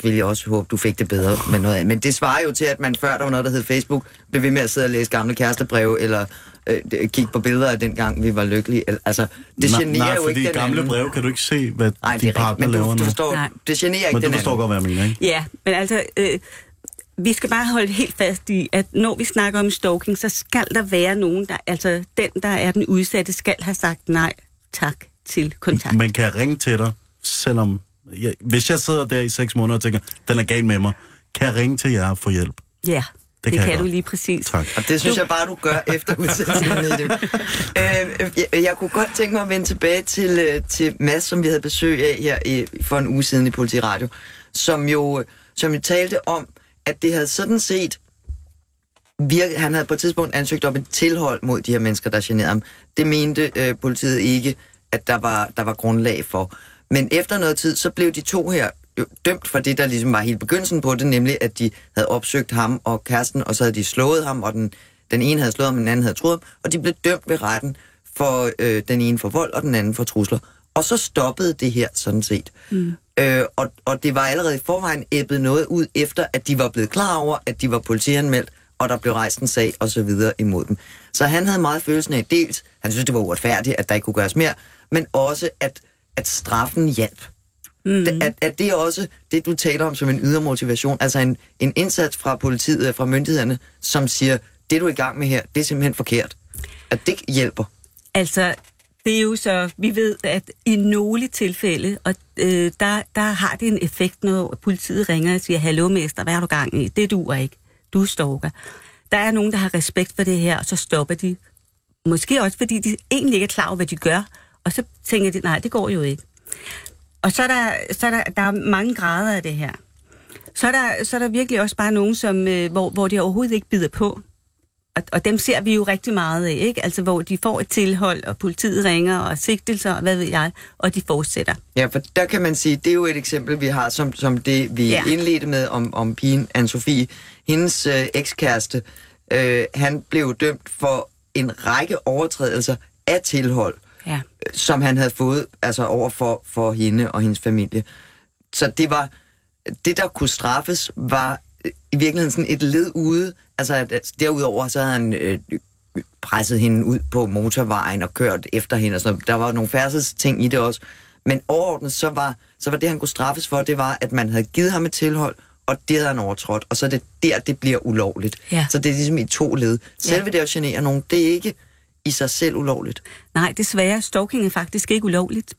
S4: vil jeg også håbe, du fik det bedre med noget af. Men det svarer jo til, at man før der var noget, der hed Facebook, blev ved med at sidde og læse gamle kærestebreve, eller øh, kigge på billeder af dengang, vi var lykkelige. Al- Altså, det
S5: nej,
S4: generer
S5: nej,
S4: jo
S5: fordi
S4: ikke den
S5: gamle
S4: anden.
S5: breve kan du ikke se, hvad
S4: Nej, rigtigt,
S5: partner
S4: men
S5: laver
S4: du,
S5: nu.
S4: du forstår,
S9: Nej.
S4: det generer ikke
S5: Men du
S4: den
S5: forstår
S4: anden.
S5: godt, hvad jeg mener, ikke?
S9: Ja, men altså, øh, vi skal bare holde helt fast i, at når vi snakker om stalking, så skal der være nogen, der, altså den, der er den udsatte, skal have sagt nej tak til kontakt.
S5: Men kan ringe til dig, selvom... Jeg, hvis jeg sidder der i seks måneder og tænker, den er gal med mig, kan jeg ringe til jer og få hjælp?
S9: Ja, det, det
S5: kan
S9: kan, du lige præcis.
S5: Tak.
S4: Og det synes jeg bare, du gør (laughs) efter udsendelsen. Øh, jeg, jeg kunne godt tænke mig at vende tilbage til, øh, til Mads, som vi havde besøg af her i, for en uge siden i Politiradio, som jo, som jo talte om, at det havde sådan set virke, han havde på et tidspunkt ansøgt om et tilhold mod de her mennesker, der generede ham. Det mente øh, politiet ikke, at der var, der var grundlag for. Men efter noget tid, så blev de to her jo dømt for det, der ligesom var helt begyndelsen på det, nemlig at de havde opsøgt ham og kæresten, og så havde de slået ham, og den Den ene havde slået ham, den anden havde troet ham, og de blev dømt ved retten for øh, den ene for vold, og den anden for trusler. Og så stoppede det her sådan set. Mm. Øh, og, og det var allerede i forvejen æbbet noget ud, efter at de var blevet klar over, at de var politianmeldt, og der blev rejst en sag og så videre imod dem. Så han havde meget følelsen af, dels, han synes, det var uretfærdigt, at der ikke kunne gøres mere, men også, at, at straffen hjalp. Mm. At, at det er også det, du taler om som en ydermotivation, altså en, en indsats fra politiet, fra myndighederne, som siger, det du er i gang med her, det er simpelthen forkert. At det hjælper.
S9: Altså, det er jo så, vi ved, at i nogle tilfælde, og øh, der, der har det en effekt, når politiet ringer og siger, hallo mester, hvad er du gang i? Det duer ikke. Du stalker. Der er nogen, der har respekt for det her, og så stopper de. Måske også, fordi de egentlig ikke er klar over, hvad de gør, og så tænker de, nej, det går jo ikke. Og så er der, så er der, der er mange grader af det her. Så er der, så er der virkelig også bare nogen, som, øh, hvor, hvor de overhovedet ikke bider på. Og, og dem ser vi jo rigtig meget af, ikke? Altså, hvor de får et tilhold, og politiet ringer, og sigtelser, og hvad ved jeg, og de fortsætter.
S4: Ja, for der kan man sige, det er jo et eksempel, vi har, som, som det, vi
S9: Ja.
S4: ja. indledte med om, om pigen Anne-Sophie. Hendes øh, ekskæreste, øh, han blev dømt for en række overtrædelser af tilhold,
S9: Ja.
S4: som han havde fået altså over for, for hende og hendes familie. Så det var det, der kunne straffes, var øh, i virkeligheden sådan et led ude. Altså at, derudover så havde han øh, presset hende ud på motorvejen og kørt efter hende. Og sådan noget. Der var nogle færdsels ting i det også. Men overordnet, så var, så var det, han kunne straffes for, det var, at man havde givet ham et tilhold, og det havde han overtrådt. Og så er det der, det bliver ulovligt.
S9: Ja.
S4: Så det er ligesom i to led. Selve det at genere nogen, det er ikke i sig selv ulovligt.
S9: Nej, desværre, stalking er faktisk ikke ulovligt.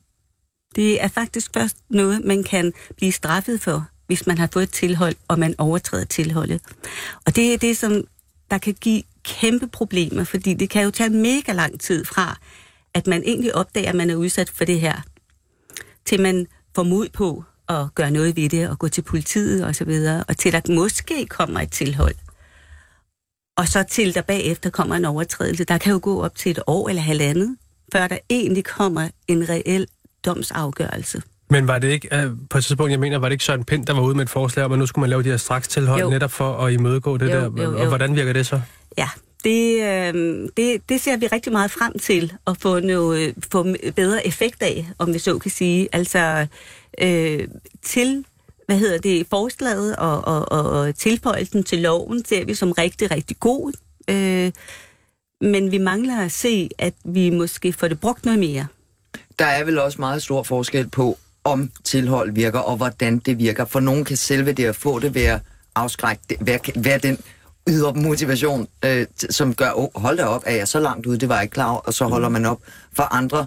S9: Det er faktisk først noget, man kan blive straffet for, hvis man har fået et tilhold, og man overtræder tilholdet. Og det er det, som der kan give kæmpe problemer, fordi det kan jo tage mega lang tid fra, at man egentlig opdager, at man er udsat for det her, til man får mod på at gøre noget ved det, og gå til politiet og så videre, og til at måske kommer et tilhold. Og så til der bagefter kommer en overtrædelse. Der kan jo gå op til et år eller halvandet, før der egentlig kommer en reel domsafgørelse.
S6: Men var det ikke, øh, på et tidspunkt, jeg mener, var det ikke Søren Pind, der var ude med et forslag om, at nu skulle man lave de her straks tilhold
S9: Jo.
S6: netop for at imødegå det
S9: Jo,
S6: der?
S9: jo,
S6: Og
S9: jo.
S6: hvordan virker det så?
S9: Ja, det, øh, det, det ser vi rigtig meget frem til at få, noget, få bedre effekt af, om vi så kan sige. Altså øh, til, hvad hedder det, forslaget og, og, og, og tilføjelsen til loven ser vi som rigtig, rigtig god. Øh, men vi mangler at se, at vi måske får det brugt noget mere.
S4: der er vel også meget stor forskel på, om tilhold virker, og hvordan det virker. For nogen kan selve det at få det være afskrækt, være, være den yder motivation, øh, som gør, oh, hold da op, er jeg så langt ude, det var jeg ikke klar over, og så holder man op. For andre,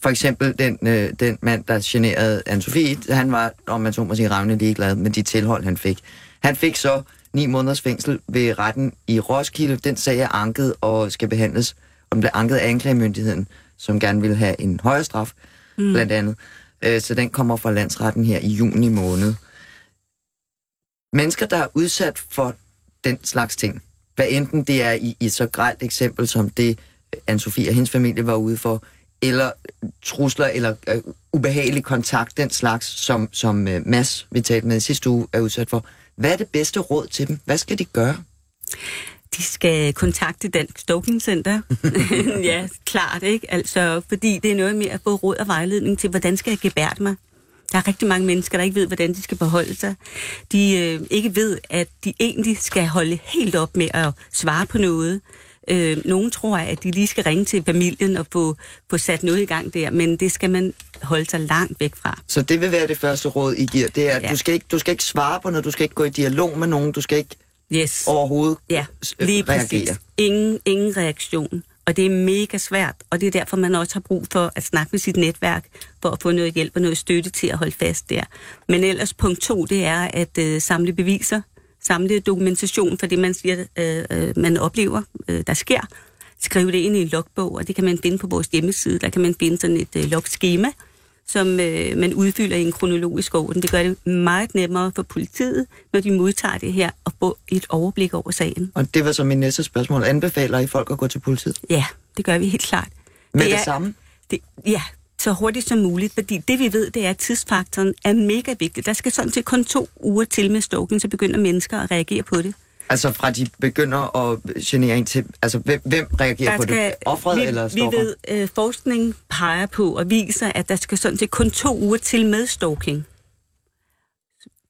S4: for eksempel den, øh, den mand, der generede Anne-Sophie, han var, om man så må sige, ravne ligeglad med de tilhold, han fik. Han fik så ni måneders fængsel ved retten i Roskilde. Den sag er anket og skal behandles, og den blev anket af anklagemyndigheden, som gerne vil have en højere straf, mm. blandt andet. Øh, Så den kommer fra landsretten her i juni måned. Mennesker, der er udsat for den slags ting, hvad enten det er i, i så grelt eksempel som det, Anne-Sophie og hendes familie var ude for, eller trusler eller øh, ubehagelig kontakt, den slags, som, som øh, Mads, vi talte med sidste uge, er udsat for. Hvad er det bedste råd til dem? Hvad skal de gøre?
S9: De skal kontakte Dansk Stalking Center. (laughs) (laughs) ja, klart, ikke? Altså, fordi det er noget med at få råd og vejledning til, hvordan skal jeg gebærde mig. Der er rigtig mange mennesker, der ikke ved, hvordan de skal beholde sig. De øh, ikke ved, at de egentlig skal holde helt op med at svare på noget. Øh, nogen tror, at de lige skal ringe til familien og få, få sat noget i gang der, men det skal man holde sig langt væk fra.
S4: Så det vil være det første råd, I giver. Det er, at
S9: Ja.
S4: du, skal ikke, du skal ikke svare på noget, du skal ikke gå i dialog med nogen, du skal ikke
S9: Yes.
S4: overhovedet
S9: Ja,
S4: øh,
S9: lige
S4: reagere.
S9: præcis. Ingen, ingen reaktion. Og det er mega svært, og det er derfor, man også har brug for at snakke med sit netværk, for at få noget hjælp og noget støtte til at holde fast der. Men ellers punkt to, det er at øh, samle beviser, samle dokumentation for det, man siger, øh, øh, man oplever, øh, der sker. Skrive det ind i en logbog, og det kan man finde på vores hjemmeside. Der kan man finde sådan et øh, logskema, som øh, man udfylder i en kronologisk orden. Det gør det meget nemmere for politiet, når de modtager det her, og få et overblik over sagen.
S4: Og det var så min næste spørgsmål. Anbefaler I folk at gå til politiet?
S9: Ja, det gør vi helt klart.
S4: Med det,
S9: er,
S4: det samme?
S9: Det, ja, så hurtigt som muligt, fordi det vi ved, det er, at tidsfaktoren er mega vigtig. Der skal sådan til kun to uger til med stalking, så begynder mennesker at reagere på det.
S4: Altså fra de begynder at genere ind til... Altså hvem, hvem reagerer
S9: Der
S4: på det? Offret
S9: vi,
S4: eller
S9: Vi
S4: stalker?
S9: ved, øh, forskning peger på og viser, at der skal sådan set kun to uger til med stalking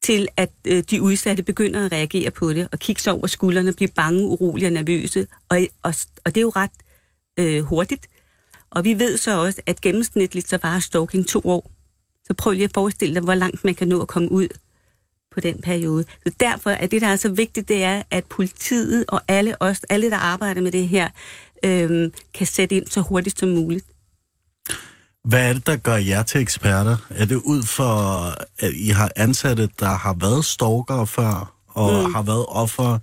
S9: til at øh, de udsatte begynder at reagere på det, og kigge sig over skuldrene, blive bange, urolige og nervøse. Og, og, og det er jo ret øh, hurtigt. Og vi ved så også, at gennemsnitligt så varer stalking to år. Så prøv lige at forestille dig, hvor langt man kan nå at komme ud på den periode. Så derfor er det, der er så vigtigt, det er, at politiet og alle os, alle der arbejder med det her, øh, kan sætte ind så hurtigt som muligt.
S5: Hvad er det, der gør jer til eksperter? Er det ud for, at I har ansatte, der har været stalkere før, og mm. har været offer?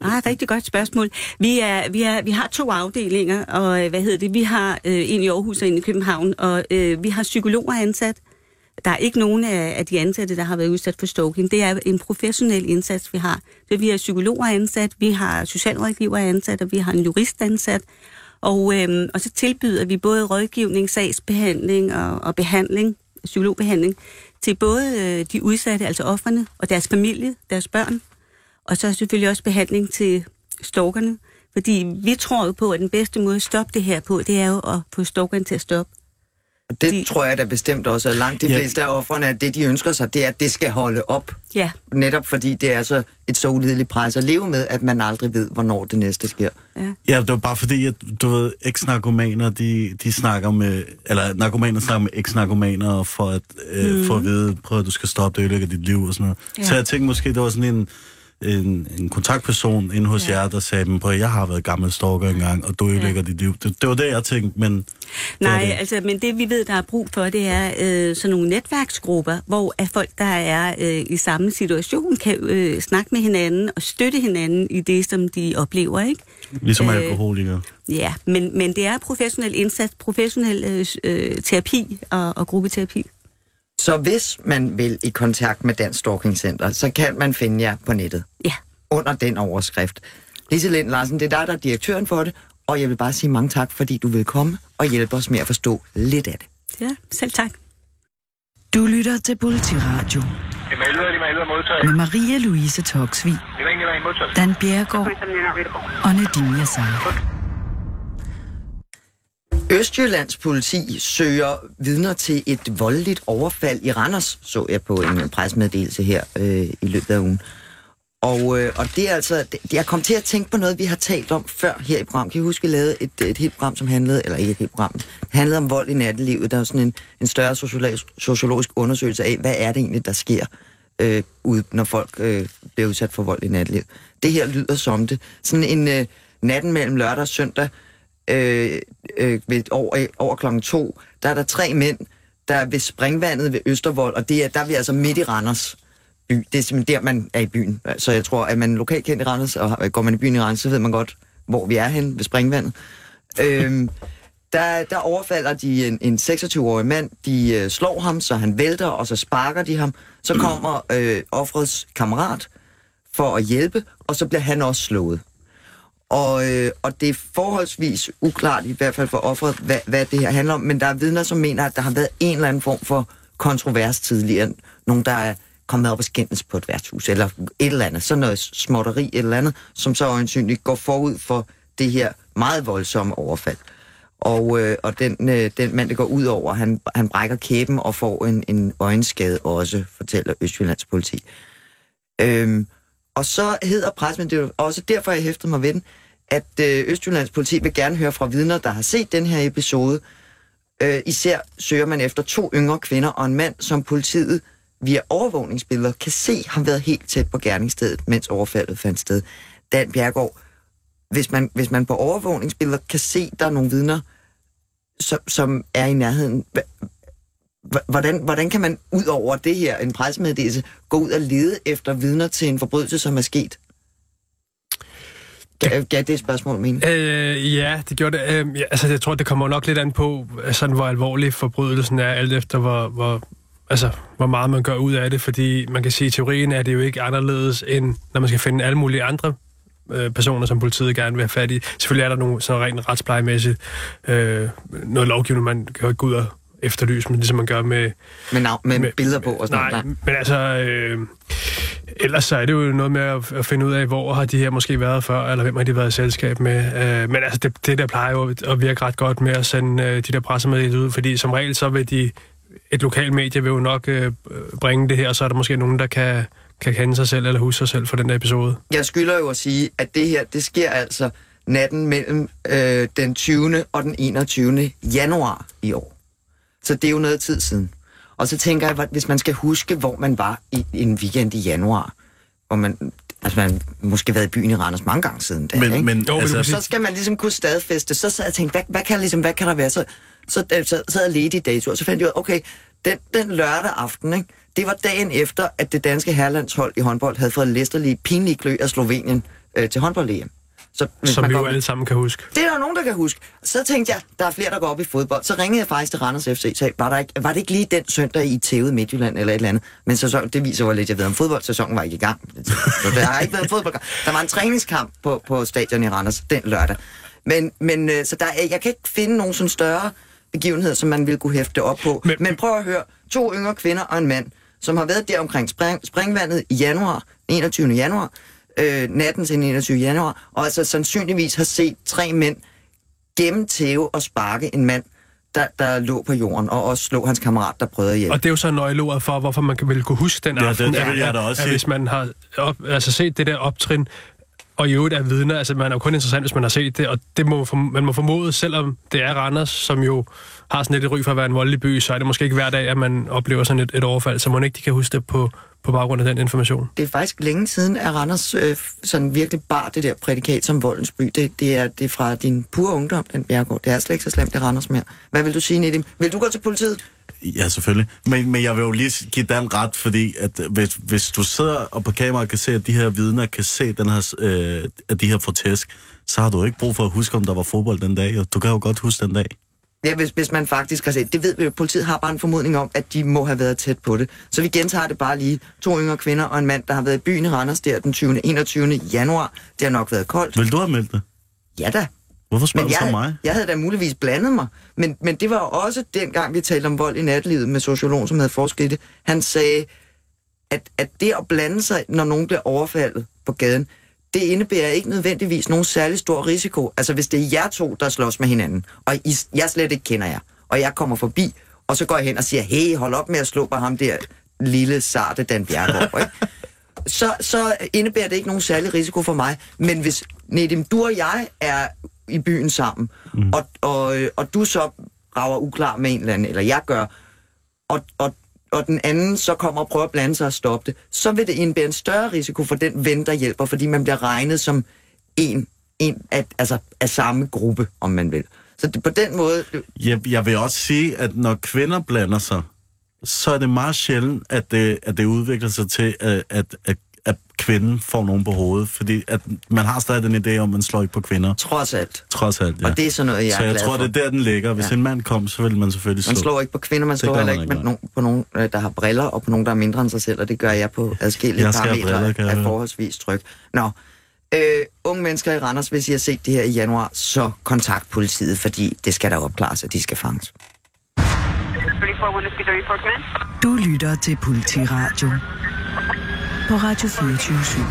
S9: Ah, rigtig godt spørgsmål. Vi, er, vi, er, vi har to afdelinger, og øh, hvad hedder det? Vi har øh, en i Aarhus og en i København, og øh, vi har psykologer ansat. Der er ikke nogen af, af de ansatte, der har været udsat for stalking. Det er en professionel indsats, vi har. Det vi har psykologer ansat, vi har socialrådgiver ansat, og vi har en jurist ansat. Og, øh, og så tilbyder vi både rådgivning, sagsbehandling og, og behandling, psykologbehandling, til både øh, de udsatte, altså offerne, og deres familie, deres børn, og så selvfølgelig også behandling til stalkerne. Fordi vi tror jo på, at den bedste måde at stoppe det her på, det er jo at få stalkerne til at stoppe.
S4: Det
S9: de-
S4: tror jeg da bestemt også, at langt de
S5: Ja.
S4: fleste af offerne, at det de ønsker sig, det er, at det skal holde op.
S9: Ja,
S4: Netop fordi det er så et så ulideligt pres at leve med, at man aldrig ved, hvornår det næste sker.
S9: ja.
S5: Ja, det var bare fordi, at du ved, eks-narkomaner, de, de snakker med, eller narkomaner snakker med eks-narkomaner for at, øh, mm. for at vide, prøv at du skal stoppe, det ødelægger dit liv og sådan noget. Ja. Så jeg tænkte måske, det var sådan en, en, en kontaktperson inde hos ja. jer, der sagde at jeg har været gammel stalker engang, og du ødelægger ja. dit liv. Det, det var det, jeg tænkte, men...
S9: Nej,
S5: det.
S9: altså, men det vi ved, der er brug for, det er øh, sådan nogle netværksgrupper, hvor at folk, der er øh, i samme situation, kan øh, snakke med hinanden og støtte hinanden i det, som de oplever, ikke?
S5: Ligesom
S9: øh,
S5: alkoholikere.
S9: Ja, men, men det er professionel indsats, professionel øh, øh, terapi og, og gruppeterapi.
S4: Så hvis man vil i kontakt med Dansk Stalking Center, så kan man finde jer på nettet
S9: Ja,
S4: under den overskrift. Lise Lind Larsen, det er dig, der er direktøren for det, og jeg vil bare sige mange tak, fordi du vil komme og hjælpe os med at forstå lidt af det.
S9: ja selv tak.
S7: Du lytter til Politiradio med Maria Louise Toksvig, Dan Bjergård og Nadim Yassar.
S4: Østjyllands politi søger vidner til et voldeligt overfald i Randers, så jeg på en presmeddelelse her øh, i løbet af ugen. Og, øh, og det er altså, det, jeg kom til at tænke på noget, vi har talt om før her i programmet. Kan I huske, vi lavede et, et helt program, som handlede, eller ikke et helt program, handlede om vold i nattelivet. Der er sådan en, en større sociologisk, sociologisk undersøgelse af, hvad er det egentlig, der sker, øh, ud, når folk øh, bliver udsat for vold i nattelivet. Det her lyder som det. Sådan en øh, natten mellem lørdag og søndag, øh, øh, ved, over, øh, over klokken to, der er der tre mænd, der er ved springvandet ved Østervold, og det er, der er vi altså midt i Randers by. Det er simpelthen der, man er i byen. Så jeg tror, at man lokalt kendt i Randers, og går man i byen i Randers, så ved man godt, hvor vi er hen ved springvandet. øhm, (laughs) der, der overfalder de en, en 26-årig mand, de øh, slår ham, så han vælter, og så sparker de ham. Så kommer øh, offrets kammerat for at hjælpe, og så bliver han også slået. Og, øh, og det er forholdsvis uklart, i hvert fald for offeret, hvad, hvad det her handler om, men der er vidner, som mener, at der har været en eller anden form for kontrovers tidligere. Nogen, der er kommet op og skændes på et værtshus, eller et eller andet, sådan noget småtteri, et eller andet, som så øjensynligt går forud for det her meget voldsomme overfald. Og, øh, og den, øh, den mand, der går ud over, han, han brækker kæben og får en, en øjenskade også, fortæller Østjyllands politi. Øhm, og så hedder pressemeddelelsen, det også derfor, jeg hæfter mig ved den, at øh, Østjyllands politi vil gerne høre fra vidner, der har set den her episode. Øh, især søger man efter to yngre kvinder og en mand, som politiet via overvågningsbilleder kan se har været helt tæt på gerningsstedet, mens overfaldet fandt sted. Dan Bjergård, hvis man, hvis man på overvågningsbilleder kan se, der er nogle vidner, som, som er i nærheden, hvordan, hvordan kan man ud over det her, en pressemeddelelse, gå ud og lede efter vidner til en forbrydelse, som er sket? Gav, gav det et spørgsmål mening?
S6: Øh, ja, det gjorde det. Øh, ja, altså, jeg tror, det kommer nok lidt an på, øh, sådan, hvor alvorlig forbrydelsen er, alt efter hvor, hvor, altså, hvor meget man gør ud af det. Fordi man kan sige, at i teorien er det jo ikke anderledes, end når man skal finde alle mulige andre øh, personer, som politiet gerne vil have fat i. Selvfølgelig er der nogle sådan rent retsplejemæssigt øh, noget lovgivning, man kan jo ikke gå ud og efterlyse, men ligesom man gør med...
S4: Med, navn, med,
S6: med-
S4: billeder på og sådan
S6: Nej,
S4: noget?
S6: men altså... Øh, Ellers så er det jo noget med at, at finde ud af, hvor har de her måske været før, eller hvem har de været i selskab med. Øh, men altså, det, det der plejer jo at virke ret godt med at sende øh, de der pressemeddelelser ud, fordi som regel så vil de, et lokalt medie vil jo nok øh, bringe det her, og så er der måske nogen, der kan, kan kende sig selv eller huske sig selv for den der episode.
S4: Jeg skylder jo at sige, at det her, det sker altså natten mellem øh, den 20. og den 21. januar i år. Så det er jo noget tid siden. Og så tænker jeg, hvis man skal huske, hvor man var i en weekend i januar, hvor man, altså man måske været i byen i Randers mange gange siden da,
S5: Men,
S4: ikke?
S5: men
S6: Jo, men
S5: altså,
S4: så skal man ligesom kunne stadfæste. Så sad jeg og tænkte, hvad, hvad, kan, ligesom, hvad kan der være? Så, så, så, så sad jeg ledig dato, og så fandt jeg ud af, okay, den, den lørdag aften, ikke, det var dagen efter, at det danske herlandshold i håndbold havde fået læsterlige pinlige klø af Slovenien øh, til håndbold-EM. Så,
S6: Som vi jo alle sammen kan huske.
S4: det er der nogen, der kan huske. Så tænkte jeg, der er flere, der går op i fodbold. Så ringede jeg faktisk til Randers FC og sagde, var, der ikke, var det ikke lige den søndag i Tævet Midtjylland eller et eller andet? Men sæson, det viser, hvor lidt jeg ved om fodbold. Sæsonen var ikke i gang. Så der har ikke været en fodboldkamp. Der var en træningskamp på, på stadion i Randers den lørdag. Men, men øh, så der, er- jeg kan ikke finde nogen sådan større begivenhed, som man ville kunne hæfte op på. Men,
S6: Men-
S4: men prøv at høre. To yngre kvinder og en mand, som har været der omkring spring, springvandet i januar, 21. januar, øh, natten til den 21. januar, og altså sandsynligvis har set tre mænd gennemtæve og sparke en mand, der, der lå på jorden, og også slå hans kammerat, der prøvede at hjælpe.
S6: Og det er jo så nøgleordet for, hvorfor man kan- vil kunne huske den
S5: Ja, det-
S6: aften.
S5: det vil jeg
S6: at-
S5: da også
S6: at,
S5: sige.
S6: hvis man har op, altså set det der optrin, og i øvrigt er vidne, altså man er jo kun interessant, hvis man har set det, og det må, man må formode, selvom det er Randers, som jo har sådan lidt et ry for at være en voldelig by, så er det måske ikke hver dag, at man oplever sådan et, et overfald, så må ikke de kan huske det på, på baggrund af den information.
S4: Det er faktisk længe siden, at Randers øh, sådan virkelig bar det der prædikat som voldens by. Det, det, er, det er fra din pure ungdom, den bjergård. Det er slet ikke så slemt i Randers mere. Hvad vil du sige, Nedim? Vil du gå til politiet?
S5: Ja, selvfølgelig. Men, men jeg vil jo lige give Dan ret, fordi at hvis, hvis du sidder og på kamera kan se, at de her vidner kan se den her, øh, at de her får tæsk, så har du ikke brug for at huske, om der var fodbold den dag. og Du kan jo godt huske den dag.
S4: Ja, hvis, hvis man faktisk har set. Det ved vi jo. Politiet har bare en formodning om, at de må have været tæt på det. Så vi gentager det bare lige. To yngre kvinder og en mand, der har været i byen i Randers der den 20. 21. januar. Det har nok været koldt.
S5: Vil du have meldt det?
S4: Ja da.
S5: Hvorfor spørger du så mig?
S4: jeg havde da muligvis blandet mig. Men, men det var også dengang, vi talte om vold i natlivet med sociologen, som havde forsket i det. Han sagde, at, at det at blande sig, når nogen bliver overfaldet på gaden, det indebærer ikke nødvendigvis nogen særlig stor risiko. Altså hvis det er jer to, der slås med hinanden, og I, jeg slet ikke kender jer, og jeg kommer forbi, og så går jeg hen og siger, hey, hold op med at slå på ham der lille sarte Dan Bjergård, ikke? (laughs) så, så indebærer det ikke nogen særlig risiko for mig. Men hvis Nedim, du og jeg er i byen sammen, mm. og, og, øh, og du så rager uklar med en eller anden, eller jeg gør, og, og, og den anden så kommer og prøver at blande sig og stoppe det, så vil det indebære en større risiko for den ven, der hjælper, fordi man bliver regnet som en, en af, altså, af samme gruppe, om man vil. Så det, på den måde,
S5: Jeg, jeg vil også sige, at når kvinder blander sig, så er det meget sjældent, at det, at det udvikler sig til, at, at, at, at kvinden får nogen på hovedet. Fordi at man har stadig den idé om, at man slår ikke på kvinder.
S4: trods alt,
S5: Trods alt, ja.
S4: og det er sådan noget, jeg
S5: så
S4: er
S5: jeg
S4: glad
S5: tror,
S4: for.
S5: det er der, den ligger. Hvis
S4: Ja.
S5: en mand kom, så ville man selvfølgelig slå.
S4: Man slår ikke på kvinder, man slår
S5: gør
S4: heller ikke
S5: ikke,
S4: nogen, på nogen, øh, der har briller, og på nogen, der er mindre end sig selv, og det gør jeg på adskillige
S5: Jeg skal have
S4: parametre
S5: briller,
S4: er
S5: høre.
S4: forholdsvis tryg. Nå, øh, unge mennesker i Randers, hvis I har set det her i januar, så kontakt politiet, fordi det skal der opklares, at de skal fanges.
S1: 34 Whiskey 34 command.
S7: Du lytter til Politiradio på Radio 24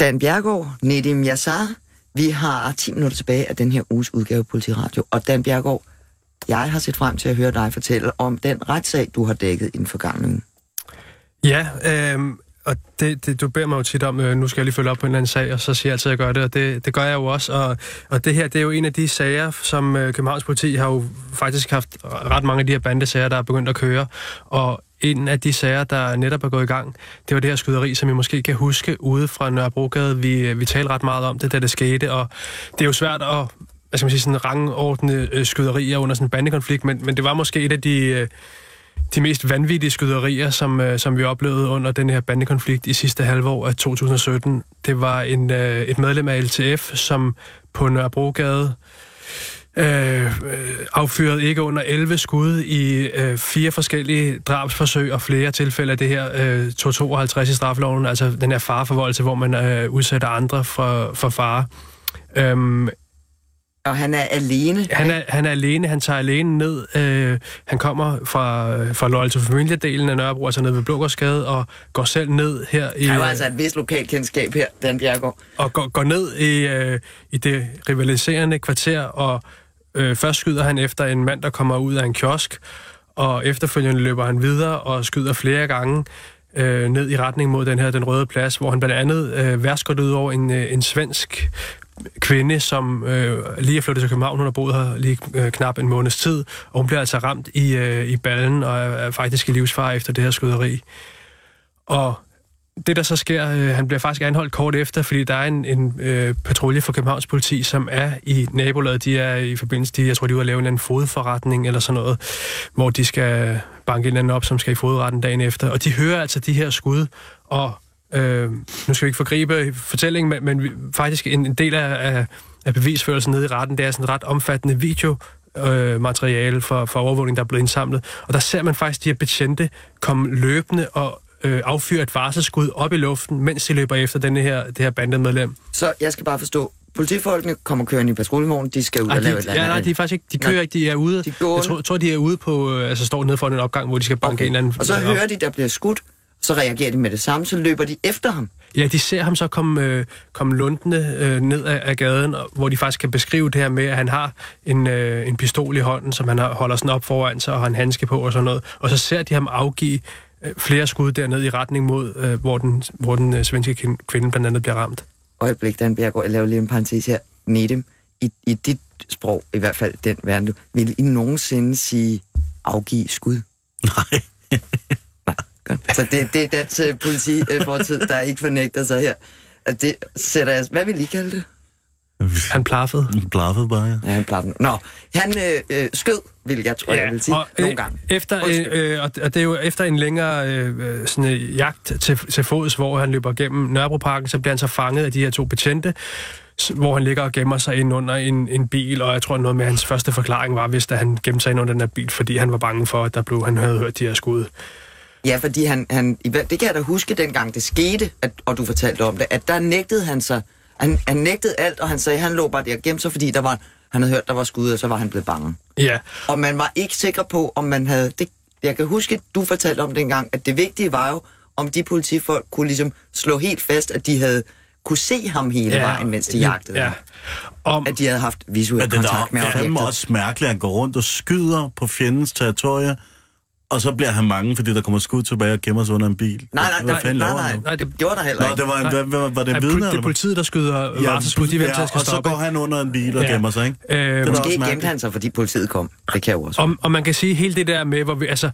S4: Dan Bjergård, Nedim Yassar, vi har 10 minutter tilbage af den her uges udgave af Politiradio. Og Dan Bjergård, jeg har set frem til at høre dig fortælle om den retssag, du har dækket inden for gangen.
S6: Ja, øhm, og det, det, du beder mig jo tit om, øh, nu skal jeg lige følge op på en eller anden sag, og så siger jeg altid, at jeg gør det, og det, det gør jeg jo også. Og, og det her, det er jo en af de sager, som øh, Københavns politi har jo faktisk haft ret mange af de her bandesager, der er begyndt at køre. Og en af de sager, der netop er gået i gang, det var det her skyderi, som I måske kan huske ude fra Nørrebrogade. Vi, øh, vi talte ret meget om det, da det skete, og det er jo svært at hvad skal man sige, sådan rangordne øh, skyderier under sådan en bandekonflikt, men, men det var måske et af de... Øh, de mest vanvittige skyderier, som, øh, som vi oplevede under den her bandekonflikt i sidste halvår af 2017. Det var en, øh, et medlem af LTF, som på Nørrebrogade øh, affyrede ikke under 11 skud i øh, fire forskellige drabsforsøg og flere tilfælde af det her øh, 252 i strafloven, altså den her fareforvoldelse, hvor man øh, udsætter andre for, for fare. Øhm,
S4: og han er alene.
S6: Han er, han er alene, han tager alene ned. Øh, han kommer fra, fra Loyal to Familie-delen af Nørrebro, altså nede ved Blågårdsgade, og går selv ned her i...
S4: Der er jo altså et vist lokalkendskab her, Dan Bjergård.
S6: og går, går ned i, øh, i det rivaliserende kvarter, og øh, først skyder han efter en mand, der kommer ud af en kiosk, og efterfølgende løber han videre og skyder flere gange øh, ned i retning mod den her den røde plads, hvor han blandt andet øh, værst går ud over en, øh, en svensk kvinde, som øh, lige er flyttet til København. Hun har boet her lige øh, knap en måneds tid, og hun bliver altså ramt i, øh, i ballen og er, er faktisk i livsfare efter det her skyderi. Og det, der så sker, øh, han bliver faktisk anholdt kort efter, fordi der er en, en øh, patrulje fra Københavns politi, som er i nabolaget. De er i forbindelse, til, jeg tror, de var at lave en eller anden fodforretning eller sådan noget, hvor de skal banke en eller anden op, som skal i fodretten dagen efter. Og de hører altså de her skud, og øh, nu skal vi ikke forgribe fortællingen, men, men faktisk en, en del af, af, af bevisførelsen nede i retten, det er sådan et ret omfattende video, øh, materiale for, for overvågning, der er blevet indsamlet. Og der ser man faktisk de her betjente komme løbende og øh, affyre et varselsskud op i luften, mens de løber efter denne her, det her bandemedlem.
S4: Så jeg skal bare forstå, politifolkene kommer kørende i patruljevogn, de skal ud
S6: Ej,
S4: og lave
S6: de,
S4: et eller andet.
S6: ja, nej, de er faktisk ikke, de kører
S4: Nej.
S6: ikke, de er ude.
S4: De gående.
S6: jeg tror, tror, de er ude på, øh, altså står nede foran en opgang, hvor de skal banke
S4: Okay.
S6: en eller anden...
S4: Og så
S6: op.
S4: hører de, der bliver skudt, så reagerer de med det samme, så løber de efter ham.
S6: Ja, de ser ham så komme, øh, komme lundende øh, ned af, af gaden, og, hvor de faktisk kan beskrive det her med, at han har en, øh, en pistol i hånden, som han har, holder sådan op foran sig, og har en handske på og sådan noget. Og så ser de ham afgive øh, flere skud derned i retning mod, øh, hvor den, hvor den øh, svenske kvinde blandt andet bliver ramt.
S4: Øjeblik, Dan Bjergård, jeg laver lige en parentes her. Nedim, i, i dit sprog, i hvert fald den verden, du, vil I nogensinde sige afgive skud?
S5: Nej. (laughs) (laughs)
S4: Godt. Så det, det er dansk øh, politifortid, der ikke fornægter sig her. At det sætter jeg... Hvad vil I kalde det?
S6: Han plaffede.
S5: Blaffede bare, ja.
S4: Ja, han den. Nå, han øh, øh, skød, vil jeg tror, jeg vil sige,
S6: og,
S4: nogle
S6: øh,
S4: gange.
S6: Efter, øh, øh, og og det er jo efter en længere øh, øh, sådan, øh, jagt til, til fods, hvor han løber gennem Nørrebroparken, så bliver han så fanget af de her to betjente, hvor han ligger og gemmer sig ind under en, en bil, og jeg tror noget med hans første forklaring var, hvis da han gemte sig ind under den her bil, fordi han var bange for, at der blev, han havde hørt de her skud.
S4: Ja, fordi han, han, det kan jeg da huske, dengang det skete, at, og du fortalte om det, at der nægtede han sig, han, han nægtede alt, og han sagde, han lå bare der og gemte sig, fordi der var, han havde hørt, der var skud, og så var han blevet bange.
S6: Ja,
S4: Og man var ikke sikker på, om man havde... Det, jeg kan huske, du fortalte om dengang, at det vigtige var jo, om de politifolk kunne ligesom slå helt fast, at de havde kunne se ham hele
S6: ja,
S4: vejen, mens de jagtede
S6: ja.
S4: ham.
S6: Om,
S4: At de havde haft visuel
S5: Men det er
S4: kontakt med
S5: da fandme
S4: objektet.
S5: også mærkeligt, at han går rundt og skyder på fjendens territorie, og så bliver han bange, fordi der kommer skud tilbage og gemmer sig under en bil.
S4: Nej, nej,
S5: Hvad
S4: nej, nej, nej?
S6: Nej,
S4: det gjorde der heller
S5: Nå,
S4: ikke.
S5: det var, en,
S6: Nej.
S5: hvad, hvad, var det vidne?
S6: det er politiet, der skyder ja, varselsskud, de til,
S5: ja,
S6: at skal
S5: og så går han under en bil og
S6: Ja.
S5: gemmer sig, ikke?
S6: Øh,
S4: Måske gemte han sig, fordi politiet kom. Det kan jo også.
S6: Og, og man kan sige hele det der med, hvor vi, altså,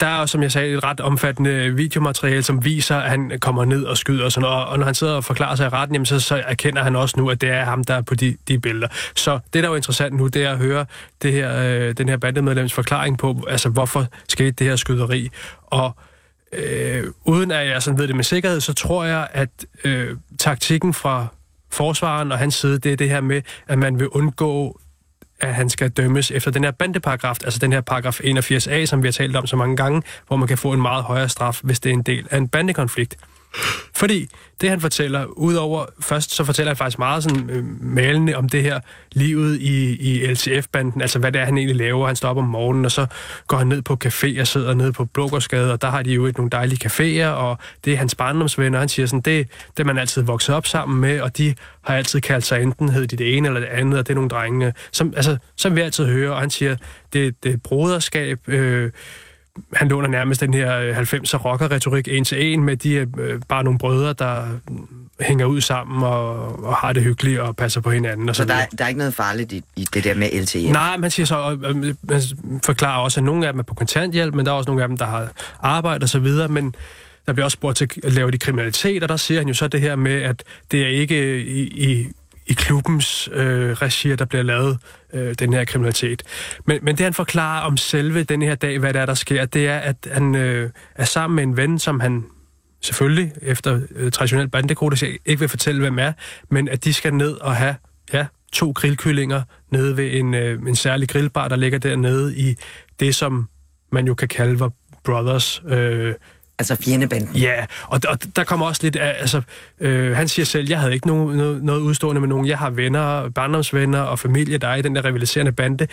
S6: der er som jeg sagde, et ret omfattende videomateriale, som viser, at han kommer ned og skyder og sådan og, Og når han sidder og forklarer sig i retten, jamen, så, så erkender han også nu, at det er ham, der er på de, de billeder. Så det, der er jo interessant nu, det er at høre det her, øh, den her bandemedlems forklaring på, altså hvorfor skete det her skyderi. Og øh, uden at jeg sådan ved det med sikkerhed, så tror jeg, at øh, taktikken fra forsvaren og hans side, det er det her med, at man vil undgå at han skal dømmes efter den her bandeparagraf, altså den her paragraf 81a, som vi har talt om så mange gange, hvor man kan få en meget højere straf, hvis det er en del af en bandekonflikt. Fordi det, han fortæller, udover først, så fortæller han faktisk meget sådan, øh, malende om det her livet i, i LTF-banden, altså hvad det er, han egentlig laver. Han står op om morgenen, og så går han ned på café og sidder nede på Blågårdsgade, og der har de jo nogle dejlige caféer, og det er hans barndomsvenner. Han siger sådan, det, det man altid vokset op sammen med, og de har altid kaldt sig enten hed de det ene eller det andet, og det er nogle drenge, som, altså, som vi altid hører, og han siger, det, det er broderskab, øh, han låner nærmest den her øh, 90'er rocker-retorik en til en med de øh, bare nogle brødre, der øh, hænger ud sammen og, og har det hyggeligt og passer på hinanden. Og
S4: Så der, er- der er ikke noget farligt i, i det der med LTF?
S6: Nej, man siger så, og, og, man forklarer også, at nogle af dem er på kontanthjælp, men der er også nogle af dem, der har arbejde og så videre, men der bliver også spurgt til, at lave de kriminalitet, og der siger han jo så det her med, at det er ikke i, i, i klubbens øh, regi, der bliver lavet øh, den her kriminalitet. Men, men det han forklarer om selve den her dag, hvad der er, der sker, det er, at han øh, er sammen med en ven, som han selvfølgelig efter øh, traditionel bandekodex ikke vil fortælle, hvem er, men at de skal ned og have ja, to grillkyllinger nede ved en, øh, en særlig grillbar, der ligger dernede i det, som man jo kan kalde var Brothers øh,
S4: Altså fjendebanden.
S6: Ja, og, og der kommer også lidt af, altså, øh, han siger selv, jeg havde ikke nogen, noget, noget udstående med nogen. Jeg har venner, barndomsvenner og familie, der er i den der rivaliserende bande.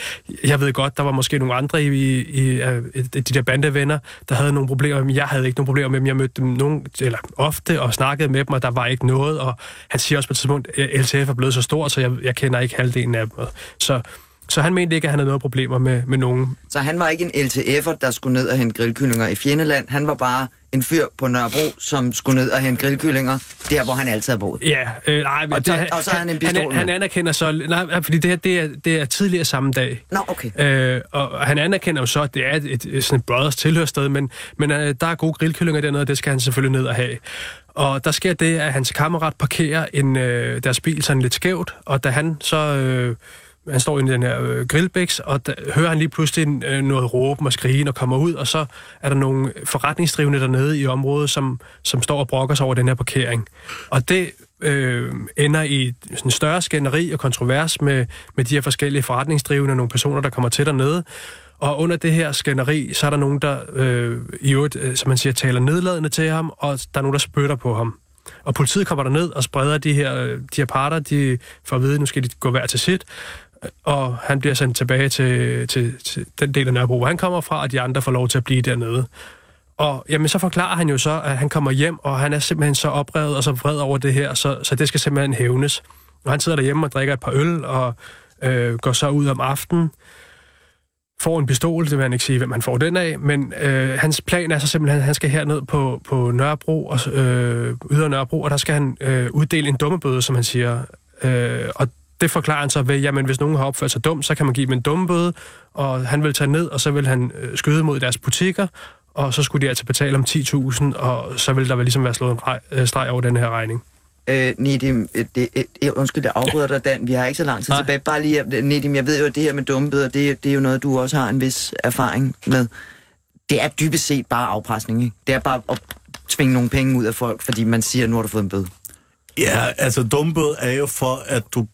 S6: Jeg ved godt, der var måske nogle andre i, i, i, øh, i de der bandevenner, der havde nogle problemer, men jeg havde ikke nogen problemer med dem. Jeg mødte dem nogen, eller ofte og snakkede med dem, og der var ikke noget. Og han siger også på et tidspunkt, at LTF er blevet så stor, så jeg, jeg kender ikke halvdelen af dem. Så så han mente ikke, at han havde noget problemer med, med nogen.
S4: Så han var ikke en LTF'er, der skulle ned og hente grillkyllinger i Fjendeland. Han var bare en fyr på Nørrebro, som skulle ned og hente grillkyllinger, der hvor han altid har boet.
S6: Ja, øh, nej,
S4: og,
S6: det,
S4: og så har han en pistol
S6: han, han anerkender så, nej, fordi det her, det er, det er tidligere samme dag.
S4: Nå, okay.
S6: Øh, og han anerkender jo så, at det er et, et, sådan et brothers tilhørssted, men, men øh, der er gode grillkyllinger dernede, og det skal han selvfølgelig ned og have. Og der sker det, at hans kammerat parkerer en, øh, deres bil sådan lidt skævt, og da han så... Øh, han står i den her øh, grillbæks, og da, hører han lige pludselig øh, noget råben og skrigen og kommer ud, og så er der nogle forretningsdrivende dernede i området, som, som står og brokker sig over den her parkering. Og det øh, ender i sådan en større skænderi og kontrovers med, med de her forskellige forretningsdrivende og nogle personer, der kommer til dernede. Og under det her skænderi, så er der nogen, der øh, i øvrigt, øh, som man siger, taler nedladende til ham, og der er nogen, der spytter på ham. Og politiet kommer der ned og spreder de her, øh, de her parter, de får at vide, at nu skal de gå hver til sit og han bliver sendt tilbage til, til, til den del af Nørrebro, hvor han kommer fra, og de andre får lov til at blive dernede. Og jamen, så forklarer han jo så, at han kommer hjem, og han er simpelthen så oprevet og så vred over det her, så, så det skal simpelthen hævnes. Og han sidder derhjemme og drikker et par øl, og øh, går så ud om aftenen, får en pistol, det vil han ikke sige, hvem han får den af, men øh, hans plan er så simpelthen, at han skal herned på, på Nørrebro, og, øh, yder Nørrebro, og der skal han øh, uddele en dummebøde, som han siger. Øh, og det forklarer han så ved, jamen hvis nogen har opført sig dumt, så kan man give dem en dummebøde, og han vil tage ned, og så vil han øh, skyde mod deres butikker, og så skulle de altså betale om 10.000, og så vil der vel ligesom være slået en streg over den her regning.
S4: Øh, Nedim, det, det, det, undskyld, det afbryder dig, Dan. Vi har ikke så lang tid Nej. tilbage. Bare lige, Nedim, jeg ved jo, at det her med dummebøder, det, det er jo noget, du også har en vis erfaring med. Det er dybest set bare afpresning, ikke? Det er bare at tvinge nogle penge ud af folk, fordi man siger, at nu har du fået en bøde.
S5: Ja, altså dummebøde er jo for, at du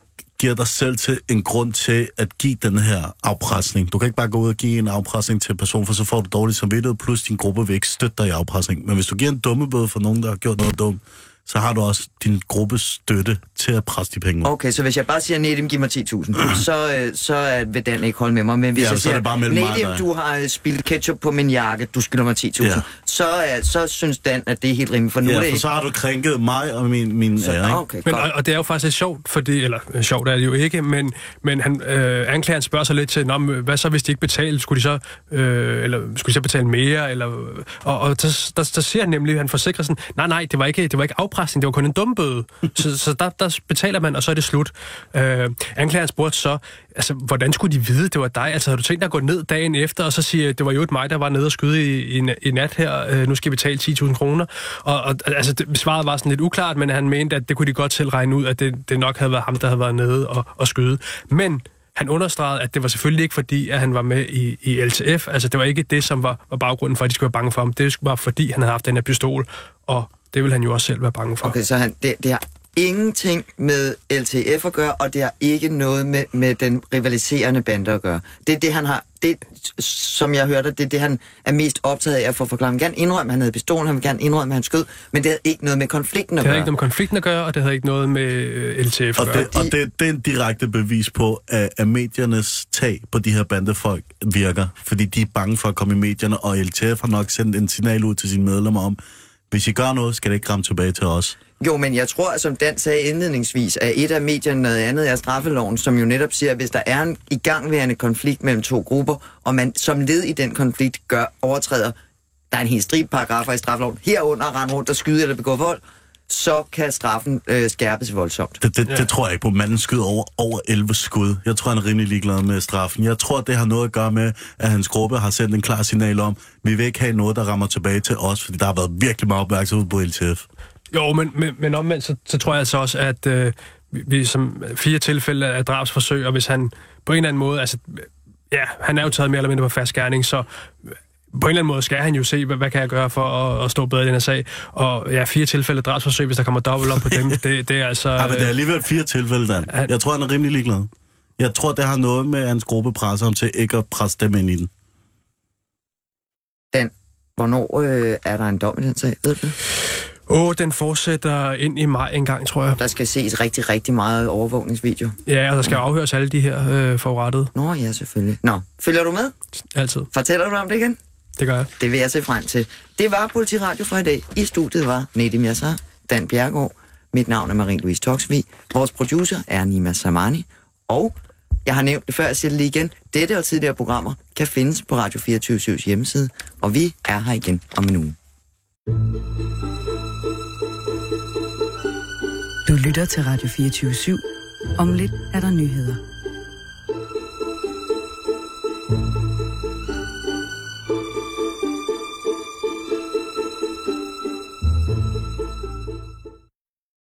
S5: giver dig selv til en grund til at give den her afpresning. Du kan ikke bare gå ud og give en afpresning til en person, for så får du dårligt samvittighed, plus din gruppe vil ikke støtte dig i afpresning. Men hvis du giver en dummebøde for nogen, der har gjort noget dumt, så har du også din gruppes støtte til at presse de penge ud.
S4: Okay, så hvis jeg bare siger, Nedim, giv mig 10.000, (clears throat) så, øh, så vil den ikke holde med mig. Men hvis
S5: ja,
S4: jeg
S5: siger,
S4: Nedim, du har øh, spildt ketchup på min jakke, du skylder mig 10.000, ja. så, uh, så synes Dan, at det er helt rimeligt. For nu
S5: ja, det
S4: ikke...
S5: så har du krænket mig og min, min
S4: så,
S5: ære.
S4: Okay,
S6: men, og, og det er jo faktisk sjovt, fordi, eller sjovt er det jo ikke, men, men han, øh, anklageren spørger sig lidt til, hvad så hvis de ikke betalte? Skulle de så, øh, eller skulle de så betale mere? Eller, og og der, der, der siger han nemlig, at han forsikrer sådan, nej, nej, det var ikke, det var ikke afpresning, det var kun en dum bøde. (laughs) så så der, der betaler man, og så er det slut. Øh, anklageren spurgte så, altså, hvordan skulle de vide, det var dig? Altså, har du tænkt dig at gå ned dagen efter, og så sige, det var jo et mig, der var nede og skyde i, i, i nat her, øh, nu skal vi betale 10.000 kroner? Og, og altså, det, svaret var sådan lidt uklart, men han mente, at det kunne de godt selv regne ud, at det, det nok havde været ham, der havde været nede og, og skyde. Men han understregede, at det var selvfølgelig ikke fordi, at han var med i, i LTF. Altså, det var ikke det, som var, var baggrunden for, at de skulle være bange for ham. Det var fordi, han havde haft den her pistol, og det vil han jo også selv være bange for.
S4: Okay, så han, det, det har ingenting med LTF at gøre, og det har ikke noget med, med den rivaliserende bande at gøre. Det er det, han har... Det, som jeg hørte, det er det, han er mest optaget af at få forklaret. Han vil gerne indrømme, at han havde pistolen, han vil gerne indrømme, at han skød, men det havde ikke noget med konflikten at
S6: gøre.
S4: Det
S6: havde ikke noget med konflikten at gøre, og det havde ikke noget med øh, LTF at
S5: og
S6: gøre.
S5: Det, og det, det er en direkte bevis på, at, at mediernes tag på de her bandefolk virker, fordi de er bange for at komme i medierne, og LTF har nok sendt en signal ud til sine medlemmer om, hvis I gør noget, skal det ikke ramme tilbage til os.
S4: Jo, men jeg tror, som Dan sagde indledningsvis, at et af medierne noget andet er straffeloven, som jo netop siger, at hvis der er en igangværende konflikt mellem to grupper, og man som led i den konflikt gør overtræder, der er en helt stribe paragrafer i straffeloven, herunder rende rundt og skyde eller begå vold, så kan straffen øh, skærpes voldsomt.
S5: Det, det, ja. det tror jeg ikke på. Manden skyder over, over 11 skud. Jeg tror, han er rimelig ligeglad med straffen. Jeg tror, det har noget at gøre med, at hans gruppe har sendt en klar signal om, vi vil ikke have noget, der rammer tilbage til os, fordi der har været virkelig meget opmærksomhed på LTF.
S6: Jo, men, men, men omvendt, så, så tror jeg altså også, at øh, vi, vi som fire tilfælde af drabsforsøg, og hvis han på en eller anden måde, altså, ja, han er jo taget mere eller mindre på fast gerning, så på en eller anden måde skal han jo se, hvad, hvad kan jeg gøre for at, at stå bedre i den her sag. Og ja, fire tilfælde drabsforsøg, hvis der kommer dobbelt op på dem, (laughs) det, det er altså...
S5: Ja, men det er alligevel fire tilfælde, Dan. Han, jeg tror, han er rimelig ligeglad. Jeg tror, det har noget med, at hans gruppe presser ham til ikke at presse dem ind i den.
S4: Dan, Hvornår øh, er der en dom i den sag? Ved du? det?
S6: Åh, den fortsætter ind i maj en gang, tror jeg.
S4: Der skal ses rigtig, rigtig meget overvågningsvideo.
S6: Ja, og der skal afhøres alle de her øh, forurettede.
S4: Nå ja, selvfølgelig. Nå, følger du med?
S6: Altid.
S4: Fortæller du om det igen?
S6: Det gør jeg.
S4: Det vil jeg se frem til. Det var Politiradio for i dag. I studiet var Nedim Yassar, Dan Bjergård, mit navn er Marie-Louise Toksvig, vores producer er Nima Samani, og jeg har nævnt det før, jeg siger det lige igen, dette og tidligere programmer kan findes på Radio 24 hjemmeside, og vi er her igen om en uge.
S7: Du lytter til Radio 24 /7. Om lidt er der nyheder. thank you